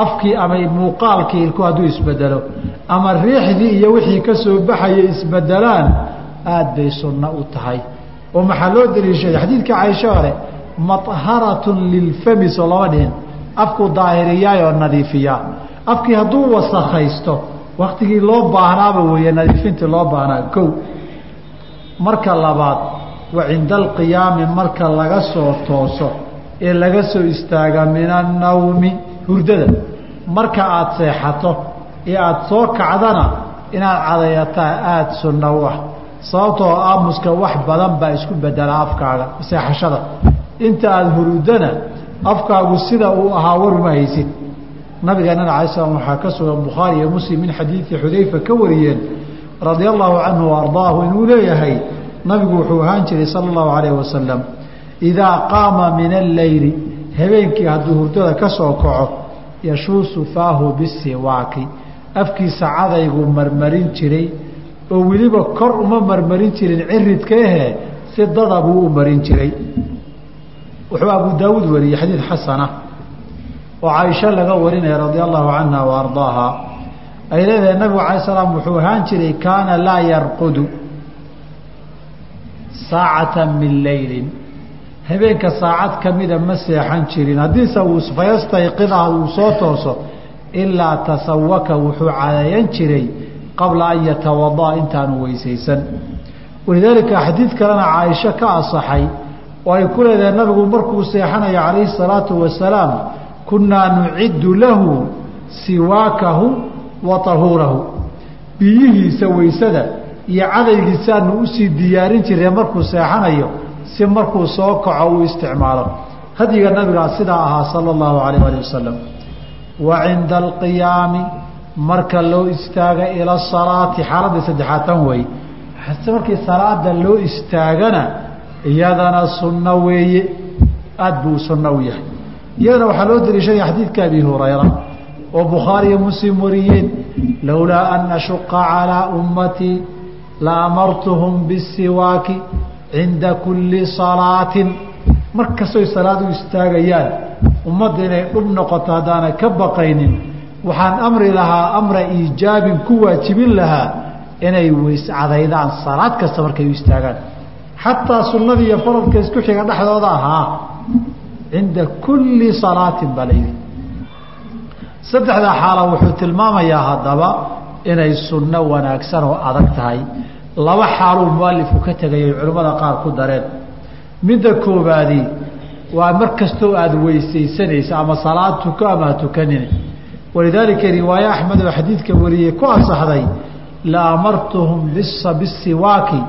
afkii ama muuqaalkii ilku hadduu isbedelo ama riixdii iyo wixii ka soo baxaya isbedelaan aada bay sunno u tahay. Oo maxaa loo daliishaday xadiidka caaisho hore maharatun lilfami soo lama dhihin. Afku daahiriyaayoo nadiifiyaa afkii hadduu wasakhaysto waktigii loo baahnaaba weeye nadiifintii loo baahnaa kow marka labaad wa cinda alqiyaami marka laga soo tooso ee laga soo istaaga min annawmi hurdada. Marka aada seexato ee aada soo kacdana inaad cadayataa aada sunno u ah. Sababtoo aamuska wax badan baa isku bedela afkaaga seexashada. Inta aada hurudana afkaagu sida uu ahaa waruma haysid. Nabigeenana alay slam waxaa ka sugan bukhaari iyo muslim min xadiidi xudayfa ka wariyeen radia allahu canhu wa ardaahu inuu leeyahay nabigu wuxuu ahaan jiray sala allahu alayh wasalam idaa qaama min alleyli habeenkii hadduu hurdada ka soo kaco yashuusu faahu bisiwaaki afkiisa cadaygu marmarin jiray oo weliba kor uma marmarin jirin ciridka ahe si dada buu u marin jiray. Wuxuu abu daawuud wariyey xadiid xasana oo caaisho laga warinaya radia allahu canha wa ardaaha ay leedahay nabigu alay salaam wuxuu ahaan jiray kaana laa yarqudu saacata min leylin habeenka saacad kamida ma seexan jirin. Haddiise uu fayastayqidah uu soo tooso ilaa tasawaka wuxuu cadayan jiray qabla an yatawadaa intaanu weysaysan. Walidaalika xadiid kalena caaisho ka asaxay oo ay ku leedahay nabigu markuu seexanayo calayhi salaatu wasalaam kunnaa nuciddu lahu siwaakahu wa biyihiisa weysada iyo cadaygiisaanu u sii diyaarin jiree markuu seexanayo si markuu soo kaco uu isticmaalo. Hadyiga nabigaa sidaa ahaa sala allahu alayh ali wasalam wa cinda alqiyaami marka loo istaaga ila salaati xaaladda saddexaad tan wey markii salaada loo istaagana iyadana sunno weeye. Aada buu sunno u yahay. Iyadana waxaa loo daliishanaya xadiidka abi hurayra oo bukhaariyo muslim wariyeen lowlaa an ashuqa calaa ummatii la amartuhum bisiwaaki cinda kulli salaatin. Mar kastoy salaad u istaagayaan ummadda inay dhub noqoto haddaana ka baqaynin waxaan amri lahaa amra iijaabin ku waajibin lahaa inay weys cadaydaan salaad kasta markay u istaagaan. Xataa sunnadii iyo faradka isku xiga dhexdooda ahaa cinda kulli salaatin baa layidhi saddexdaa xaala wuxuu tilmaamayaa haddaba inay sunno wanaagsan oo adag tahay. Laba xaaluu mualifku ka tegayay culimmada qaar ku dareen. Midda koobaadi waa mar kastoo aada weysaysanaysa ama salaad tuko ama ha walidaalika riwaaye axmed oo xadiidka wariyey ku asaxday la amartuhum bisiwaaki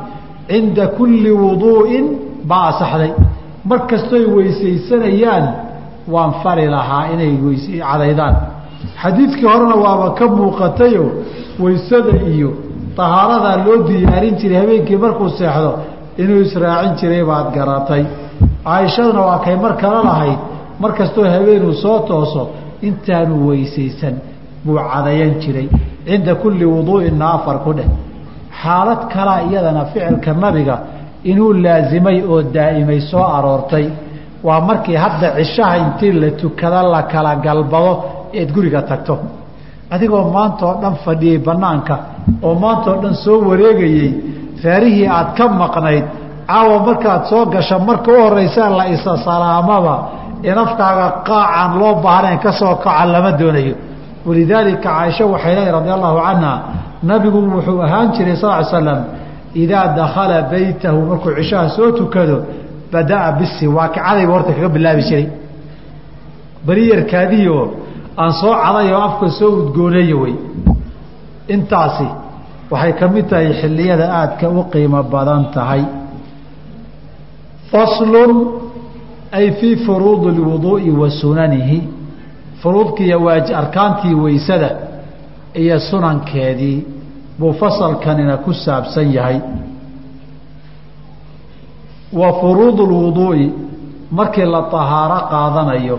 cinda kulli wuduu'in baa asaxday mar kastooy weysaysanayaan waan fari lahaa inay cadaydaan xadiidkii horena waaba ka muuqatayo weysada iyo tahaaradaa loo diyaarin jiray habeenkii markuu seexdo inuu israacin jiray baad garatay. Caaishaduna waa kay mar kala lahayd mar kastoo habeenuu soo tooso intaanu weysaysan buu cadayan jiray. Cinda kulli wuduu'inna afar ku dheh. Xaalad kalaa iyadana ficilka nabiga inuu laasimay oo daa'imay soo aroortay. Waa markii hadda cishaha intii la tukada la kala galbado eed guriga tagto. Adigoo maanta oo dhan fadhiyey bannaanka oo maanta oo dhan soo wareegayey faarihii aad ka maqnayd caawa markaad soo gasha marka u horraysaa la isa salaamaba afkaaga qaacaan loo baahnayn ka soo kaca lama doonayo. Walidaalika caaisha waxay leedahay radi allahu canha nabigu wuxuu ahaan jiray sal slam idaa dakhala beytahu markuu cishaha soo tukado bada'a bisiwaaki cadayba horta kaga bilaabi jiray. Beri yarkaadihioo aan soo caday oo afka soo udgooneeyo wey intaasi waxay ka mid tahay xilliyada aadka u qiimo badan tahay. Faslun ay fii furuudi lwuduu'i wa sunanihi. Furuudkiiyo waaj arkaantii weysada iyo sunankeedii buu fasalkanina ku saabsan yahay. Wa furuudu lwuduu'i markii la tahaaro qaadanayo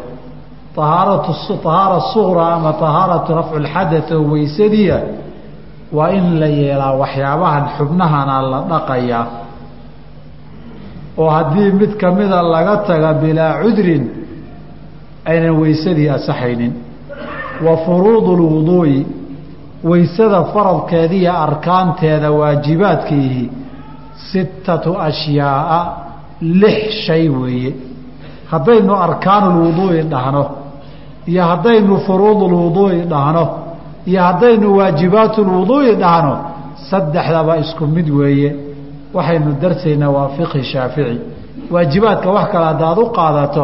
ahaaratu tahaara suqra ama tahaaratu rafcu lxadath oo weysadiia waa in la yeelaa waxyaabahan xubnahana la dhaqayaa oo haddii mid kamida laga taga bilaa cudrin aynan weysadii asaxaynin wa furuudu lwuduu'i weysada faradkeediiyo arkaanteeda waajibaadkiihi sittatu ashyaaa lix shay weeye haddaynu arkaanulwuduu'i dhahno iyo haddaynu furuudulwuduu'i dhahno iyo haddaynu waajibaatulwuduu'i dhahno saddexdaba isku mid weeye. Waxaynu darsaynaa waa fiqhi shaafici. Waajibaadka wax kale haddaad u qaadato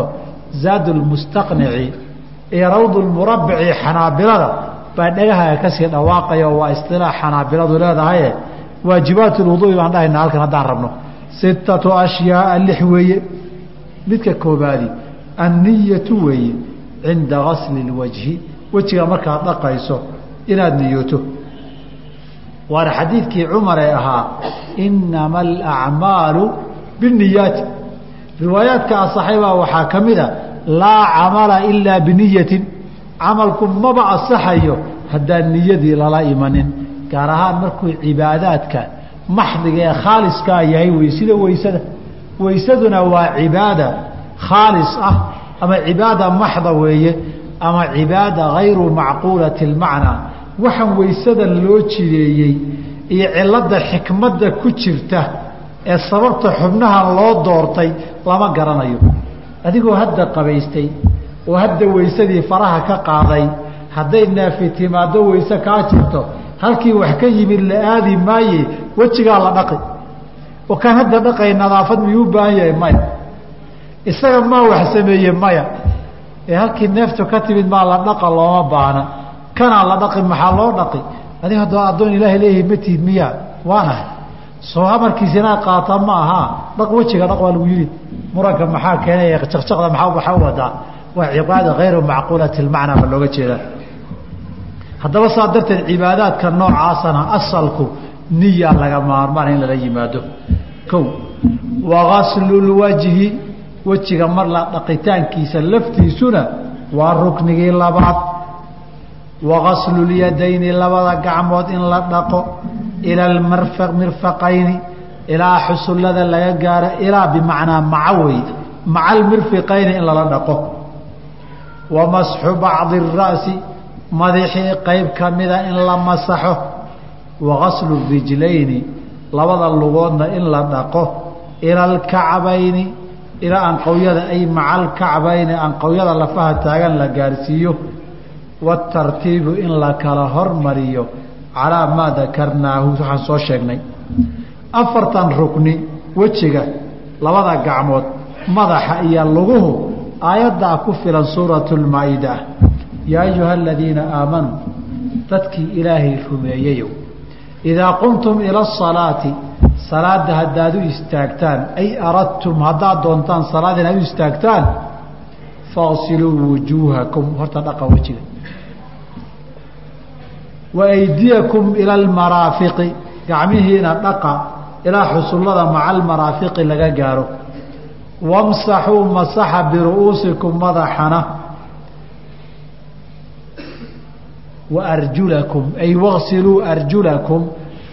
zaadulmustaqnici iyo rawdulmurabici xanaabilada baa dhagahaga ka sii dhawaaqaya oo waa istilaax xanaabiladu leedahaye waajibaatulwuduu'i baan dhahaynaa halkan haddaan rabno. Sittatu ashyaaa lix weeye. Midka koobaadi anniyatu weeye cinda gasli اlwajhi wejiga markaad dhaqayso inaad niyooto. Waana xadiidkii cumar ee ahaa inama alacmaalu biniyaati riwaayaadka asaxay baa waxaa ka mid a laa camala ilaa biniyatin camalku maba asaxayo haddaan niyadii lala imanin gaar ahaan markuu cibaadaadka maxdiga ee khaaliskaa yahay sida weysada. Weysaduna waa cibaada khaalis ah ama cibaada maxda weeye? Ama cibaada hayru macquulati اlmacnaa waxaan weysadan loo jideeyey iyo cilada xikmadda ku jirta ee sababta xubnahan loo doortay lama garanayo. Adigoo hadda qabaystay oo hadda weysadii faraha ka qaaday hadday naafi timaado weyse kaa jirto halkii wax ka yimid la aadi maaye wejigaa la dhaqi. Oo kaan hadda dhaqay nadaafad miyuu baahan yahay? Maya isaga maa wax sameeye maya. Ee halkii neeftu ka timid maa la dhaqa looma baana kanaa la dhaqi maxaa loo dhaqi? Adig haddoo addoon ilaahay leeyahay matihid miyaa waanahay soo amarkiisa inaad qaata ma ahaa dhaq wejiga dhaq waa lagu yidhi. Muranka maxaa keenaya jaqjaqda maa waxaa wadaa? Waa cibaada hayru macquulati lmacnaa ba looga jeedaa. Haddaba saa darteed cibaadaadka noocaasana asalku niya laga maarmaan in lala yimaado. Kow wagaslulwajhi wejiga mar la dhaqitaankiisa laftiisuna waa ruknigii labaad. Wagasllyadayni labada gacmood in la dhaqo ila mirfaqayni ilaa xusullada laga gaaro ilaa bimacnaa maca wey maca almirfiqayni in lala dhaqo. Wa masxu bacdi ara'si madaxii qeyb kamida in la masaxo. Wagaslu rijlayni labada lugoodna in la dhaqo ila alkacbayni ilaa anqowyada ay maca alkacbayni anqowyada lafaha taagan la gaarsiiyo waatartiibu in la kala hormariyo calaa maa dakarnaahu waxaan soo sheegnay. Afartan rukni wejiga labada gacmood madaxa iyo luguhu aayaddaa ku filan suuratu lmaa-ida yaa ayuha aladiina aamanuu dadkii ilaahay rumeeyeyow idaa qumtum ila asalaati salaada haddaad u istaagtaan ay aradtum haddaad doontaan salaad inaad u istaagtaan faqsiluu wujuuhakum horta dhaqa wejiga. Wa aydiyakum ila almaraafiqi gacmihiina dhaqa ilaa xusullada maca almaraafiqi laga gaaro. Wamsaxuu masaxa biru'uusikum madaxana. Wa arjulakum ay waqsiluu arjulakum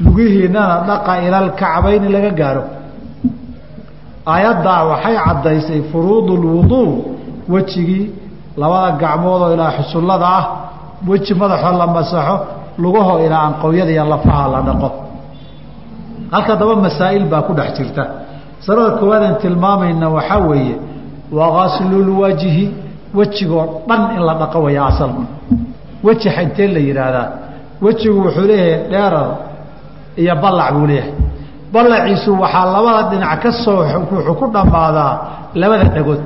lugihiinana dhaqa ila alkacbayni laga gaaro. Aayaddaa waxay caddaysay furuudu lwuduu wejigii labada gacmoodoo ilaa xusullada ah weji madaxoo la masaxo lugahoo ilaa anqowyada iyo lafaha la dhaqo. Halka daba masaa'il baa ku dhex jirta. Masalada koowaadaan tilmaamayna waxaa weeye wagaslulwajhi wejigoo dhan in la dhaqo waya asalku weji intee la yidhaahdaa. Wejigu wuxuu leeyahay dheerar iyo ballac buu leeyahay. Ballaciisu waxaa labada dhinac ka soo wuxuu ku dhammaadaa labada dhagood.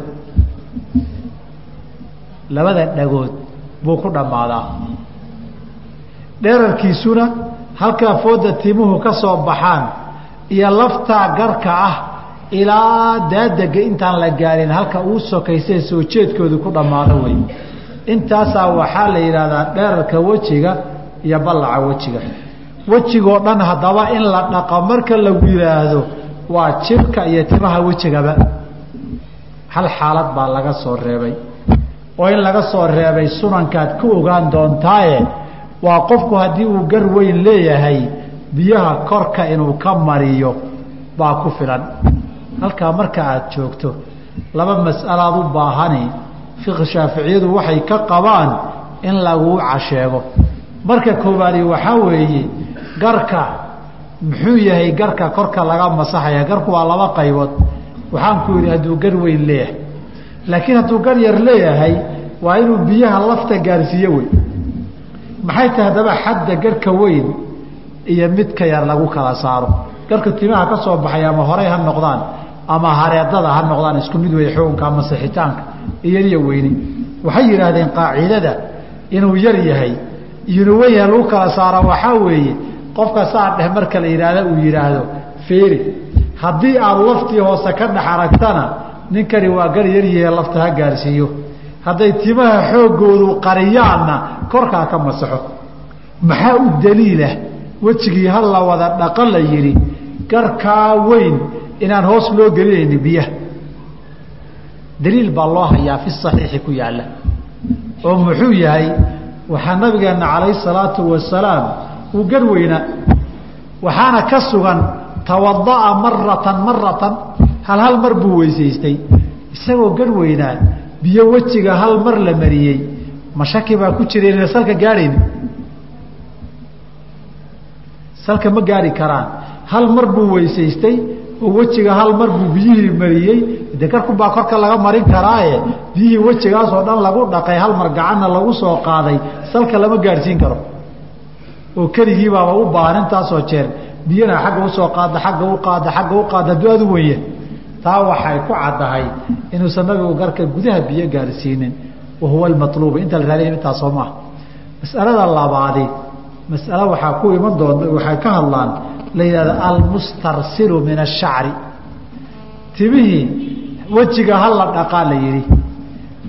Labada dhagood buu ku dhammaadaa dheerarkiisuna halkaa fooda timuhu ka soo baxaan iyo laftaa garka ah ilaa daadega intaan la gaarin halka uu sokaysee soo jeedkoodu ku dhammaado wey intaasaa waxaa la yidhaahdaa dheerarka wejiga iyo ballaca wejiga wejigoo dhan haddaba in la dhaqo marka lagu yidhaahdo waa jibka iyo timaha wejigaba. Hal xaalad baa laga soo reebay. Oo in laga soo reebay sunankaad ku ogaan doontaaye waa qofku haddii uu gar weyn leeyahay biyaha korka inuu ka mariyo baa ku filan. Halkaa marka aada joogto laba mas'alaad u baahani. Fiqi shaaficiyadu waxay ka qabaan in laguu casheego. Marka koowaadi waxaa weeye garka muxuu yahay garka korka laga masaxaya? Garku waa laba qaybood. Waxaan ku yidhi hadduu gar weyn leeyahay. Laakiin hadduu gar yar leeyahay waa inuu biyaha lafta gaarsiiyo wey maxay tahay haddaba xadda garka weyn iyo midka yar lagu kala saaro? Garka timaha ka soo baxay ama horey ha noqdaan ama hareedada ha noqdaan isku mid wey xukunka ama sixitaanka iyadiyo weyni. Waxay yidhaahdeen qaacidada inuu yar yahay iyonu weyn yahay lagu kala saaro waxaa weeye qofka saa dheh marka la yidhaahda uu yidhaahdo feeri haddii aada laftii hoose ka dhex aragtana ninkani waa gar yaryahe lafta ha gaarsiiyo. Hadday timaha xooggoodu qariyaanna korkaa ka masaxo. Maxaa u daliilah wejigii ha la wada dhaqan la yidhi garkaa weyn inaan hoos loo gelinayni biyaha daliil baa loo hayaa fi saxiixi ku yaalla. Oo muxuu yahay waxaa nabigeenna calayhi salaatu wasalaam uu gar weynaa waxaana ka sugan tawada'a maratan maratan hal hal mar buu weysaystay. Isagoo gar weynaa biyo wejiga hal mar la mariyey. Ma shaki baa ku jira inayna salka gaadhayn salka ma gaari karaan. Hal mar buu weysaystay oo wejiga hal mar buu biyihii mariyey. De karkubaa korka laga marin karaaye. Biyihii wejigaasoo dhan lagu dhaqay hal mar gacanna lagu soo qaaday. Salka lama gaadhsiin karo oo keligiibaaba u baahan intaasoo jeer. Biyana agga u soo qaada agga u qaada agga u qaada hadduu aad u weye taa waxay ku caddahay inuusan nabigu garka gudaha biyo gaarsiinin wa huwa almaluubu inta la raadiya intaa maaha masalada labaadi masale waxaa ku iman doonta waxay ka hadlaan la yidhahda almustarsilu min ashacri timihii wejiga ha la dhaqaa la yidhi.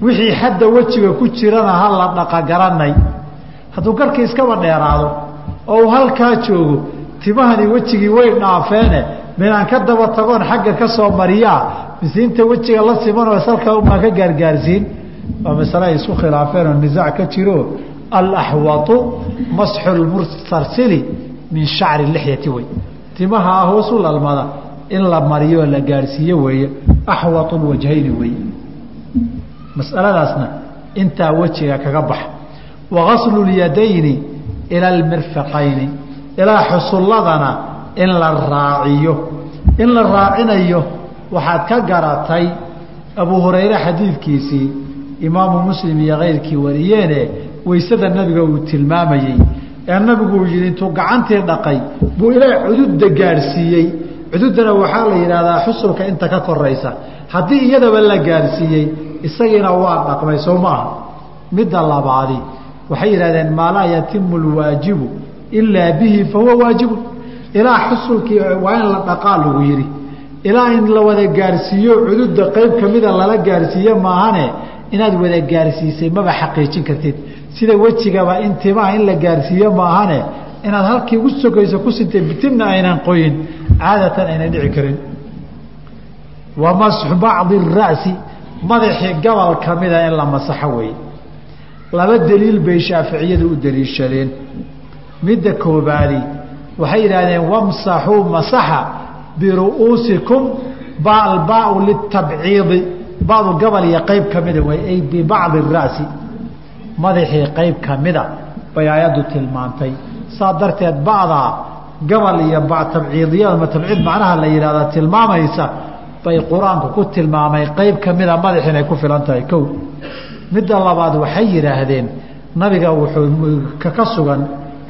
Wixii xadda wejiga ku jirana ha la dhaqa garanay hadduu garkii iskaba dheeraado oo halkaa joogo timahani wejigii way dhaafeene minaan ka daba tagoon xagga ka soo mariyaa mise inta wejiga la simanoo salka umaa ka gaargaarsiin. Waa masale ay isku khilaafeen oo nisaac ka jiro alaxwatu masxu lmustarsili min shacri lixyati wey timaha hoosu lalmada in la mariyooo la gaarhsiiyo weeye axwatu lwajhayni weeye. Masaladaasna intaa wejiga kaga baxa. Wagaslu lyadayni ila almirfiqayni ilaa xusulladana in la raaciyo. In la raacinayo waxaad ka garatay abu hurayre xadiidkiisii imaamu muslim iyo kayrkii wariyeene waysada nabiga uu tilmaamayey. Ee nabigu uu yihi intuu gacantii dhaqay buu ilaa cududda gaadhsiiyey cududdana waxaa la yidhaahdaa xusulka inta ka koraysa haddii iyadaba la gaadhsiiyey isagiina waa dhaqmay soo maaha midda labaadi waxay yidhahdeen maa laa yatimu lwaajibu ilaa bihi fahuwa waajibu ilaa xusulkii waa in la dhaqaa lagu yidhi. Ilaa in la wada gaarsiiyo cududda qayb kamida lala gaarsiiye maahane inaad wada gaarsiisay maba xaqiijin kartid. Sida wejigaba in timaha in la gaarsiiye maahane inaad halkii ugu sogayso ku sintay bitimna aynan qoyin caadatan aynan dhici karin. Wa masxu bacdi ra'si madaxii gobol kamida in la masaxo weeye laba daliil bay shaaficiyadu u daliishadeen midda koobaadi waxay yidhaahdeen wamsaxuu masaxa biru'uusikum baalbaau litabciidi. Badu gobol iyo qayb kamida way ay bibacdi ra'si. Madaxii qayb kamida bay aayaddu tilmaantay. Saa darteed ba'daa gobol iyo tabciidiyada ma tabciid macnaha la yidhahda tilmaamaysa bay qur'aanku ku tilmaamay qeyb ka mida madax inay ku filan tahay. Kow midda labaad waxay yidhaahdeen nabiga wuxuu ka sugan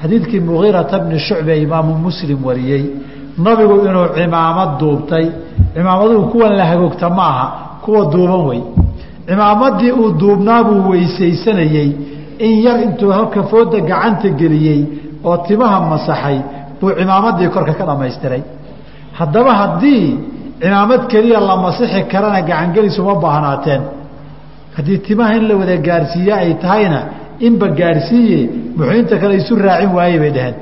xadiidkii mugiirata bni shucbe imaamu muslim wariyey nabigu inuu cimaamad duubtay. Cimaamaduhu kuwan la hagoogta ma aha kuwa duuban wey. Cimaamadii uu duubnaa buu weysaysanayey in yar intuu halka fooda gacanta geliyey oo timaha masaxay buu cimaamadii korka ka dhamaystiray haddaba haddii cimaamad keliya la masixi karana gacangelis uma baahnaateen haddii timaha in la wada gaarsiiye ay tahayna inba gaadhsiiye muxuu inta kale isu raacin waayey bay dhaheen.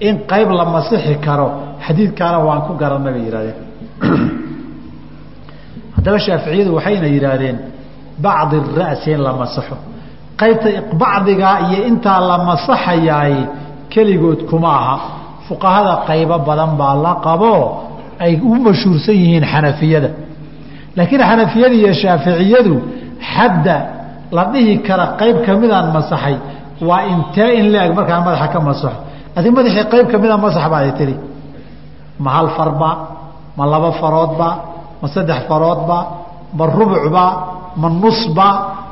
In qayb la masixi karo xadiidkaana waan ku garanay bay yidhahdeen (clears throat) haddaba shaaficiyadu waxayna yidhaahdeen bacdi ra'si la masaxo qaybta bacdigaa iyo intaa la masaxayaay keligood kuma aha. Fuqahada qaybo badan baa la qabo ay u mashhuursan yihiin xanafiyada. Laakiin xanafiyada iyo shaaficiyadu xadda la dhihi kara qayb kamidaan masaxay waa intee in la-eg markaan madaxa ka masaxo? Adi madaxii qayb kamida masax baad tihi ma hal farba ma laba faroodba ma saddex faroodba ma rubucba ma nusba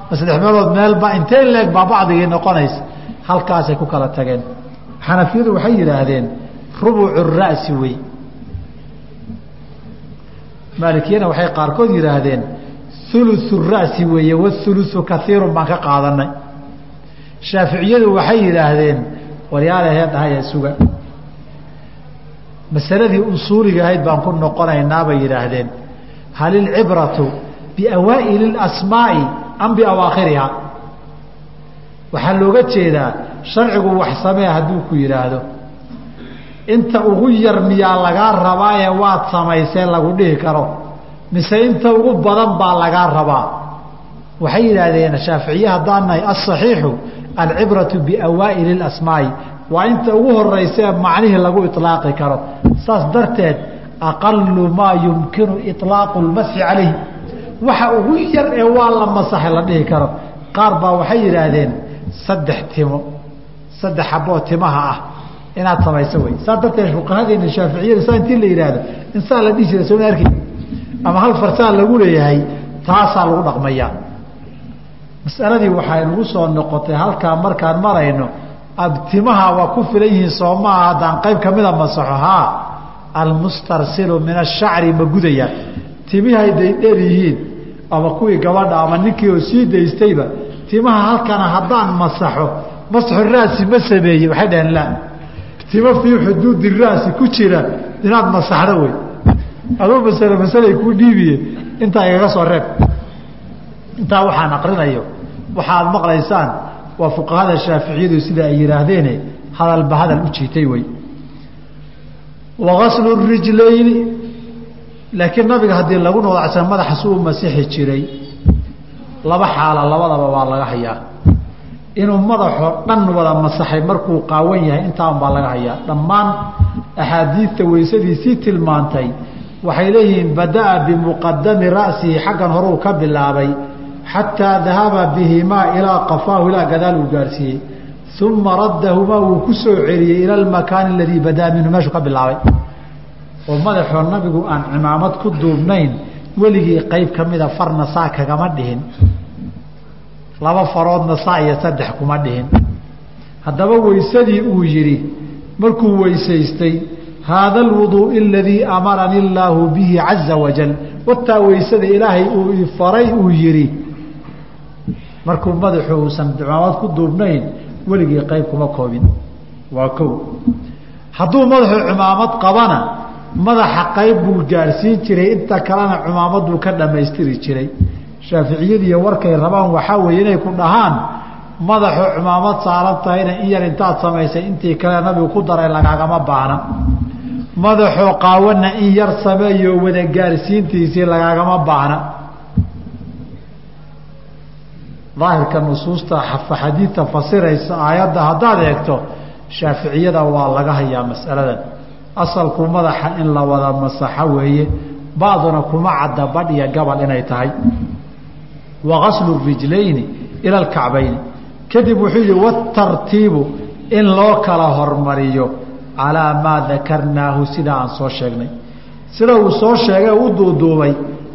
ma saddex meelood meelba intee in la-eg baa bacdigii noqonaysa. Halkaasay ku kala tageen. Xanafiyadu waxay yidhaahdeen rubucu ra'si wey maalikiyana waxay qaarkood yidhaahdeen ulusu ra'si weeye waulusu kaiirun baan ka qaadanay. Shaaficiyadu waxay yidhaahdeen waryaalahee dhahaya suga. Masaladii usuuliga ahayd baan ku noqonaynaa bay yidhaahdeen. Hal ilcibratu biawaa'ili اlasmaa'i am biawaakhiriha waxaa looga jeedaa sharcigu wax samee hadduu ku yidhaahdo inta ugu yar miyaa lagaa rabaa ee waad samaysee lagu dhihi karo? mise inta ugu badan baa lagaa rabaa. Waxay yidhaahdeen shaaficiye haddaan asaxiixu alcibratu biawaa'ili اasmaa'i waa inta ugu horeysa macnihii lagu ilaaqi karo. Saas darteed aqalu maa yumkinu ilaaqu lmasxi calayhi. Waxa ugu yar ee waa la masaxay la dhihi karo. Qaar baa waxay yidhaahdeen saddex timo saddex aboo timaha ah. Inaad samayso wey saas darteed fuqahadeena shaaficiyadu saa intii la yidhaahdo insaa la dhihi jira soo ma arkay ama hal farsaa lagu leeyahay taasaa lagu dhaqmayaa masaladii waxay nagu soo noqotay halkaa markaan marayno abtimaha waa ku filan yihiin soomaa haddaan qayb kamida masaxo haa almustarsilu min ashacri ma gudayaan timihay day dheer yihiin ama kuwii gabadha ama ninkii oo sii daystayba timaha halkana haddaan masaxo masxu raasi ma sameeye waxay dhaheen la. Timo fii xuduudi raasi ku jira inaad masaxdo wey aduu masale masalay kuu dhiibiye intaa igaga soo reeb. Intaa waxaan aqrinayo waxaad maqlaysaan waa fuqahada shaaficiyadu sida ay yidhaahdeene hadalba hadal u jiitay wey wagaslu rijlayni laakiin nabiga haddii lagu noodacsan madaxa si uu masixi jiray laba xaala labadaba waa laga hayaa. Inuu madaxoo dhan wada masaxay markuu qaawan yahay intaan baa laga hayaa. Dhammaan axaadiidta weysadiisii tilmaantay waxay leeyihiin bada'a bimuqadami ra'sihi xaggan horeu ka bilaabay xataa dahaba bihimaa ilaa qafaahu ilaa gadaal uu gaarsiiyey. Uma raddahumaa wuu ku soo celiyey ila almakaani aladii badaa minhu meeshuu ka bilaabay. Oo madaxoo nabigu aan cimaamad ku duubnayn weligii qayb ka mida farna saa kagama dhihin. Laba faroodna saa iyo saddex kuma dhihin. Haddaba weysadii uu yidhi markuu weysaystay haada alwuduuء aladii amarani illaahu bihi caza wajal wataa weysada ilaahay uu ifaray uu yidhi markuu madaxu uusan cimaamad ku duubnayn weligii qayb kuma koobin. Waa kow. Hadduu madaxu cimaamad qabana madaxa qayb buu gaadhsiin jiray inta kalena cimaamaduu ka dhammaystiri jiray. Shaaficiyadiiyo warkay rabaan waxaa weeye inay ku dhahaan madaxu cimaamad saaran tahayna in yar intaad samaysay intii kale nabigu ku daray lagaagama baahna madaxoo qaawana in yar sameeyo wada gaarsiintiisii lagaagama baahna daahirka nusuusta xadiidta fasiraysa aayadda haddaad eegto shaaficiyada waa laga hayaa masaladan. Asalku madaxa in la wada masaxo weeye bacduna kuma cadda badh iyo gabal inay tahay. Wa gaslu rijlayni ila alkacbayni kadib wuxuu yihi watartiibu in loo kala hormariyo calaa maa dakarnaahu sida aan soo sheegnay. Sida uu soo sheegay u duuduubay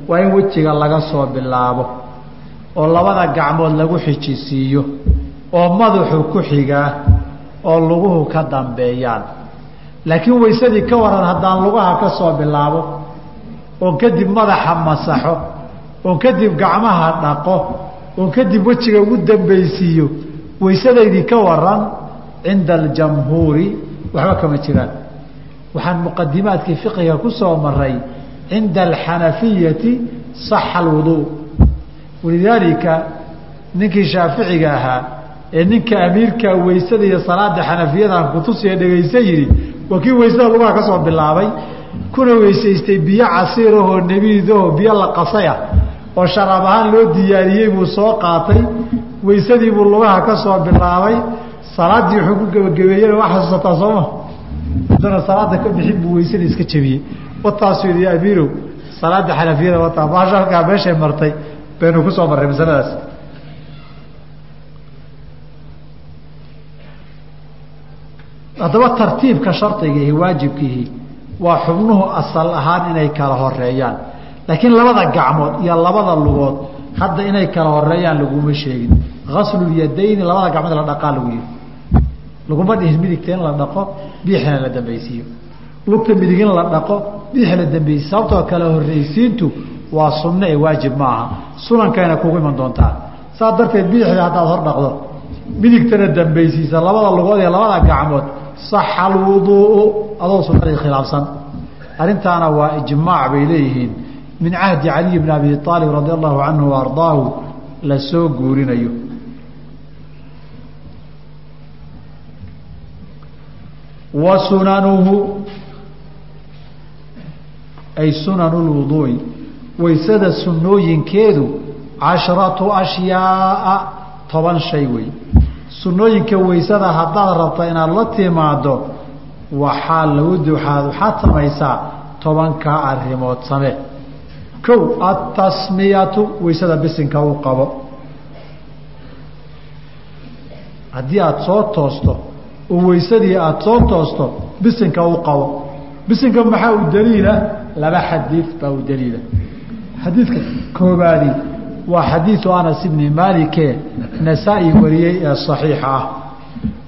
waa in wejiga laga soo bilaabo oo labada gacmood lagu xijisiiyo oo madaxu ku xigaa oo luguhu ka dambeeyaan. Laakiin waysadii ka waran haddaan lugaha ka soo bilaabo oo kadib madaxa masaxo oo kadib gacmaha dhaqo oo kadib wejiga ugu dambaysiiyo waysadaydii ka waran cinda aljamhuuri waxba kama jiraan. Waxaan muqadimaadkii fiqiga ku soo maray cinda alxanafiyati saxa alwuduu walidaalika ninkii shaaficiga ahaa ee ninka amiirka weysada iyo salaada xanafiyadan kutusiya dhegaysa yidhi waa kii weysada lugaha ka soo bilaabay. Kuna weysaystay biyo casiirahoo nebiidahoo biyo la qasayah oo sharaab ahaan loo diyaariyey buu soo qaatay weysadii buu lugaha ka soo bilaabay. Salaaddii wuxuu ku gebagabeeyena waa xasuusataa sooma haddana salaada ka bixin buu weysadii iska jebiyey. Wataasuu yidhi amiirow salaada xanafiyada wataa baasha halkaa meeshay martay baynu ku soo masaladaas. Haddaba tartiibka shardigiihi waajibkiihi waa xubnuhu asal ahaan inay kala horeeyaan laakiin labada gacmood iyo labada lugood hadda inay kala horeeyaan laguma sheegin. Gaslulyadayni labada gacmood la dhaqaa lagu yihi laguma dhihin midigta la dhaqo biixina la dambaysiiyo. Lugta midig in la dhaqo biix la sababtoo kala horreysiintu waa sunno ee waajib ma aha. Sunankayna kugu iman doontaa. Saas darteed biixda haddaad hor dhaqdo midigtana dambaysiisa. Labada lugood iyo labada gacmood saxa alwuduu'u adoo sunnadii khilaafsan. Arrintaana waa ijmaac bay leeyihiin min cahdi caliy bn abi aalib radi allahu canhu ardaahu la soo guurinayo. Wa sunanuhu ay sunanu lwuduu'i waysada sunnooyinkeedu cashratu ashyaaa toban shay wey. Sunnooyinka waysada haddaad rabto inaad la timaado waxaa lagu duxaad waxaad samaysaa tobankaa arrimood samee kow atasmiyatu waysada bisinka u qabo. Haddii aada soo toosto oo waysadii aada soo toosto bisinka u qabo. Bisinka maxaa u daliila laba xadiid baa u daliila xadiidka koobaadi waa xadiidu anas ibni maalike nasaa-i wariyey ee saxiixa ah.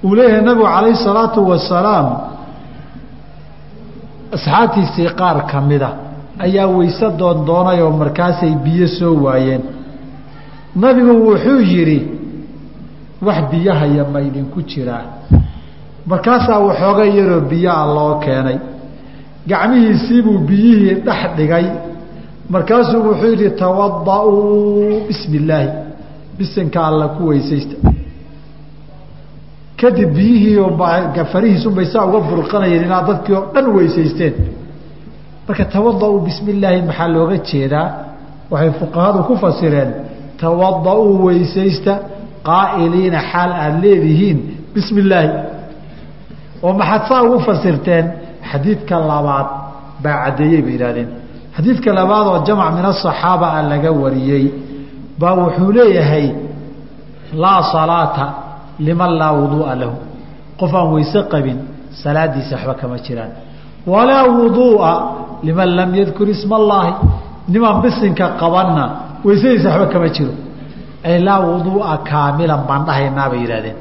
Uu leeyahay nabigu calayhi salaatu wasalaam asxaabtiisii qaar ka mida ayaa weyse doondoonay oo markaasay biyo soo waayeen. Nabigu wuxuu yidhi wax biyahaya ma idinku jiraa markaasaa waxooga yaroo biyoa loo keenay. Gacmihiisiibuu biyihii dhex dhigay. Markaasuu wuxuu yidhi tawada-uu bismi illaahi bisinka alla ku weysaysta. Kadib biyihii farihiisunbay saa uga burqanayeen inaad dadkii oo dhan weysaysteen marka tawada-uu bismi illaahi maxaa looga jeedaa? Waxay fuqahadu ku fasireen tawada-uu weysaysta qaa'iliina xaal aada leedihiin bismi illaahi oo maxaad saa ugu fasirteen xadiidka labaad baa caddeeyey bay yidhahdeen xadiidka labaad oo jamac min asaxaaba a laga wariyey baa wuxuu leeyahay laa salaata liman laa wuduu'a lahu. Qof aan weyse qabin salaadiisa waxba kama jiraan walaa wuduu'a liman lam yadkur isma allaahi nimaan bisinka qabanna weysadiisa waxba kama jiro ay laa wuduu'a kaamilan baan dhahaynaa bay yidhahdeen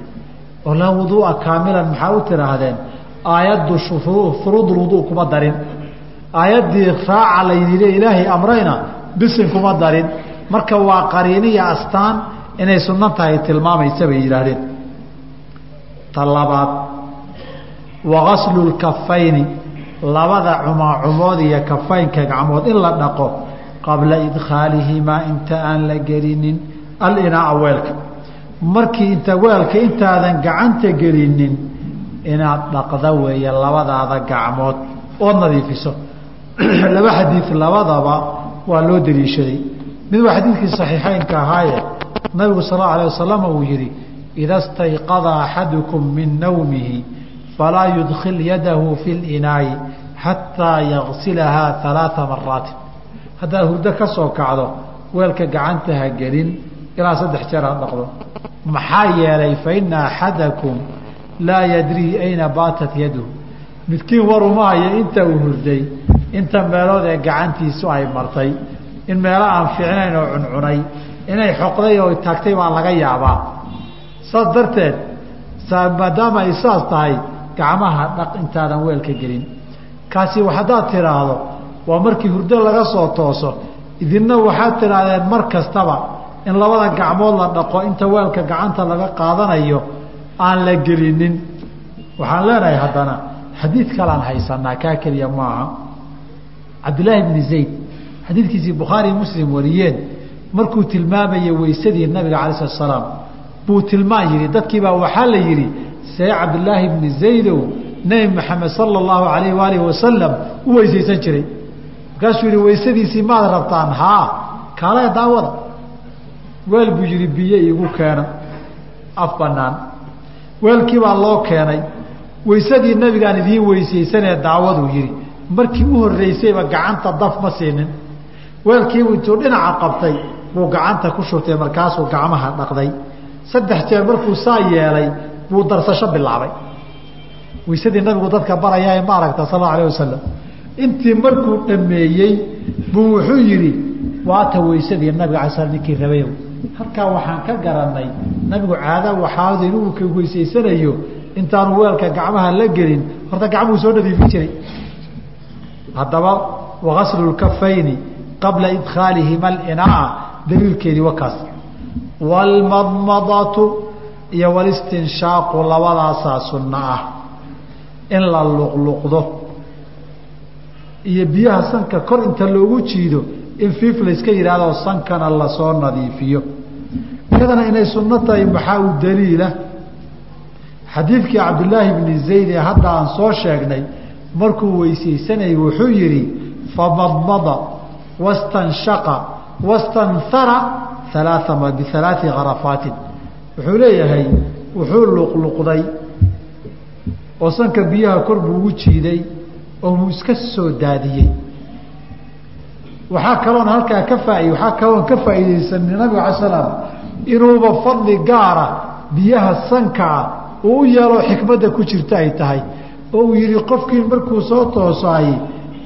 oo laa wuduu'a kaamilan maxaa u tidhaahdeen aayaddu furuud wuduu kuma darin aayaddii raaca laydile ilaahay amrayna bisin kuma darin marka waa qariiniya astaan inay sunno tahay tilmaamaysa bay yidhaahdeen ta labaad wa gaslu lkafayni labada cumaacumood iyo kafaynka gacmood in la dhaqo qabla idkhaalihimaa inta aan la gelinin alinaa weelka. Markii inta weelka intaadan gacanta gelinin inaad dhaqda weeye labadaada gacmood oo nadiifiso. (clears throat) Laba xadiid labadaba waa loo daliishaday mid waa xadiidkii saxiixeynka ahaaye nabigu sal allau alay wasalam uu yihi ida stayqada axadukum min nawmihi falaa yudkil yadahu fi linaayi xataa yagsilahaa alaaa maraatin haddaad hurdo ka soo kacdo weelka gacanta ha gelin ilaa saddex jeer ha dhaqdo maxaa yeelay faina axadakum laa yadrii ayna baatat yaduhu midkiin waruma hayo inta uu hurday inta meelood ee gacantiisu ay martay in meelo aan fiicnayn oo cuncunay inay xoqday oo taagtay baa laga yaabaa saas darteed maadaama ay saas tahay gacmaha dhaq intaadan weelka gelin. Kaasi haddaad tidhaahdo waa markii hurdo laga soo tooso. Idinna waxaad tidhaahdeen mar kastaba in labada gacmood la dhaqo inta weelka gacanta laga qaadanayo aan la gelinin. Waxaan leenahay haddana xadiid kalaan haysanaa kaa keliya maaha cabdillaahi bni zayd xadiidkiisii bukhaari muslim wariyeen markuu tilmaamayay weysadii nabiga cala slat slaam buu tilmaan yihi dadkiibaa waxaa la yidhi see cabdillaahi bni zaydow nebi maxamed sala allahu alayh waalihi wasalam u weysaysan jiray. Markaasuu yihi weysadiisii maad rabtaan haa kaale daawada. Weel buu yihi biyo iigu keena af banaan weelkii baa loo keenay. Weysadii nabigaan idiin weysaysanee daawaduu yihi markii u horreysayba gacanta daf ma siinin. Weelkiibu intuu dhinaca qabtay buu gacanta ku shurtay markaasuu gacmaha dhaqday. Saddex jeer markuu saa yeelay buu darsasho bilaabay. Weysadii nabigu dadka barayaa ma aragta sal alla alah wasalam intii markuu dhameeyey buu wuxuu yidhi waata weysadii nabiga ala sl ninkii rabayow halkaa waxaan ka garanay nabigu caada waxaad inuu ka weysaysanayo intaanu weelka gacmaha la gelin horta gacmuhu soo nadiifin jiray. Haddaba wagaslu lkafayni qabla idkhaalihima alinaa daliilkeedii wakaas waalmadmadatu iyo walistinshaaqu labadaasaa sunno ah. In la luqluqdo. Iyo biyaha sanka kor inta loogu jiido in fiif layska yidhaahdo sankana la soo nadiifiyo. Iyadana inay sunno tahay maxaa u daliila? Xadiidkii cabdillaahi bni zayd ee hadda aan soo sheegnay markuu weysaysanayay wuxuu yidhi famadmada wastanshaqa wastanhara alaa bialaai karafaatin wuxuu leeyahay wuxuu luqluqday oo sanka biyaha kor buu ugu jiiday oo uu iska soo daadiyey. Waxaa kaloon halkaa ka faa waxaa kaloon ka faa'iidaysanay nabiga ala slaam inuuba fadli gaara biyaha sankaa uu u yeelo xikmadda ku jirta ay tahay. Oo uu yihi qofkii markuu soo toosaayey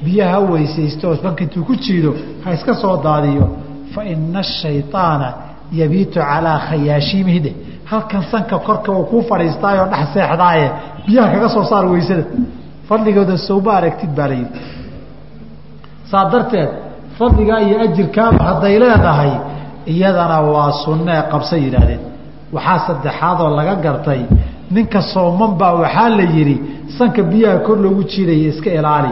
biyaha weysaysto oo sanka intuu ku jiido ha iska soo daadiyo. Fa ina ashayطaana yabiitu calaa khayaashiimihi. Dheh halkan sanka korka uu kuu fadhiistaayoo dhex seexdaaye biyaha kaga soo saar weysada. Fadligooda sowma aragtid baa la yidhi. Saa darteed fadligaa iyo ajirkaaba hadday leedahay iyadana waa sunnee qabsa yidhaahdeen. Waxaa saddexaadoo laga gartay ninka sooman baa waxaa la yidhi sanka biyaha kor loogu jiidaya iska ilaali.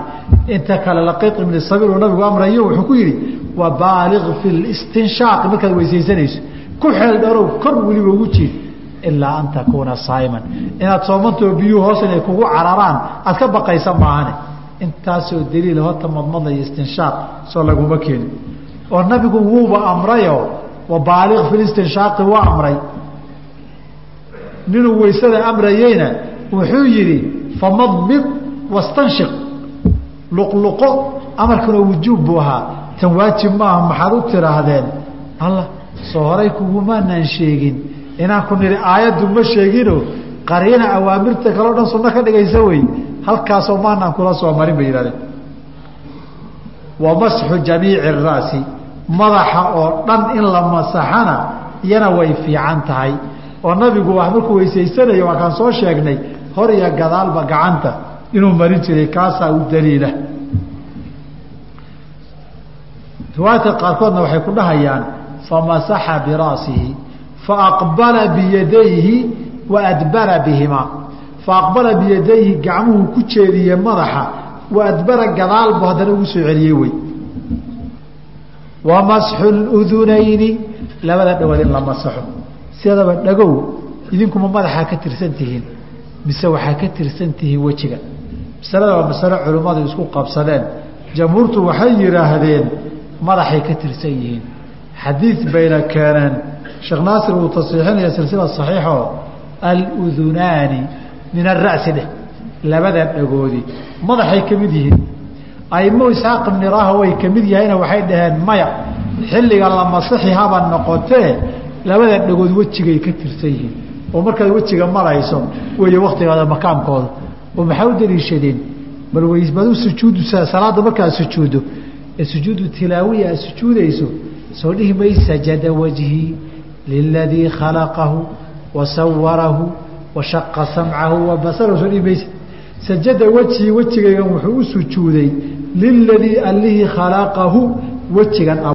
Inta kale laqiiq ibni sabiil uu nabigu amrayo wuxuu ku yidhi wa baaliq fi listinshaaqi markaad weysaysanayso. Ku xeel dharow kor weliba ugu jiid. Ilaa an takuuna saa'iman. Inaad soomantao biyuhu hoos inay kugu cararaan aad ka baqaysa maahane. Intaasoo daliil horta madmada iyo istinshaaq soo laguma keeni oo nabigu wuuba amrayo wa baaliq fi listinshaaqi waa amray ninuu weysada amrayeyna wuxuu yidhi famadmid wastanshiq luqluqo amarkuna wujuub buu ahaa. Tan waajib maaha maxaad u tidhaahdeen? Allah soo horay kugumaanaan sheegin. Inaan ku nidhi aayaddu ma sheegino qariina awaamirta kaleo dhan sunno ka dhigaysa wey. Halkaasoo maanaan kula soo marin bay yihahdeen wa masxu jamiici ra'si madaxa oo dhan in la masaxana iyana way fiican tahay oo nabigu wax markuu weysaysanayo waa kaan soo sheegnay hor iyo gadaalba gacanta inuu marin jiray kaasaa u daliila. Riwaayadka qaarkoodna waxay ku dhahayaan famasaxa bira'sihi faaqbala biyadayhi wa adbara bihimaa faaqbala biyadayhi gacmuhu ku jeediye madaxa wa adbara gadaalbu haddana ugu soo celiyey wey. Wa masxu ludunayni labada dhawood in la masaxo sidaba dhagow idinkuma madaxaa ka tirsan tihiin mise waxaa ka tirsan tihiin wejiga. Masalada waa masalo culimmadu isku qabsadeen. Jamhuurtu waxay yidhaahdeen madaxay ka tirsan yihiin xadiid bayna keeneen sheekh naasir wuu tasiixinaya silsila saxiixoo aludunaani min ara'si dheh. Labada dhagoodi. Madaxay ka mid yihiin. Aimo isxaaq ibni raho way ka mid yahayna waxay dhaheen maya xilliga la masixi haba noqotee labada dhagood wejigay ka tirsan yihiin. Oo markaad wejiga marayso weeye waktigooda makaamkooda. Oo maxaa u daliishadeen? Bal wbaad u sujuud salaada markaad sujuuddo ee sujuudu tilaawiya aad sujuudayso soo dhihi may sajada wajhii liladii khalaqahu wa sawarahu samcahu wa soo dhihi mayse sajada wejhii wejigaygan wuxuu u sujuuday liladii allihii khalaqahu wejigan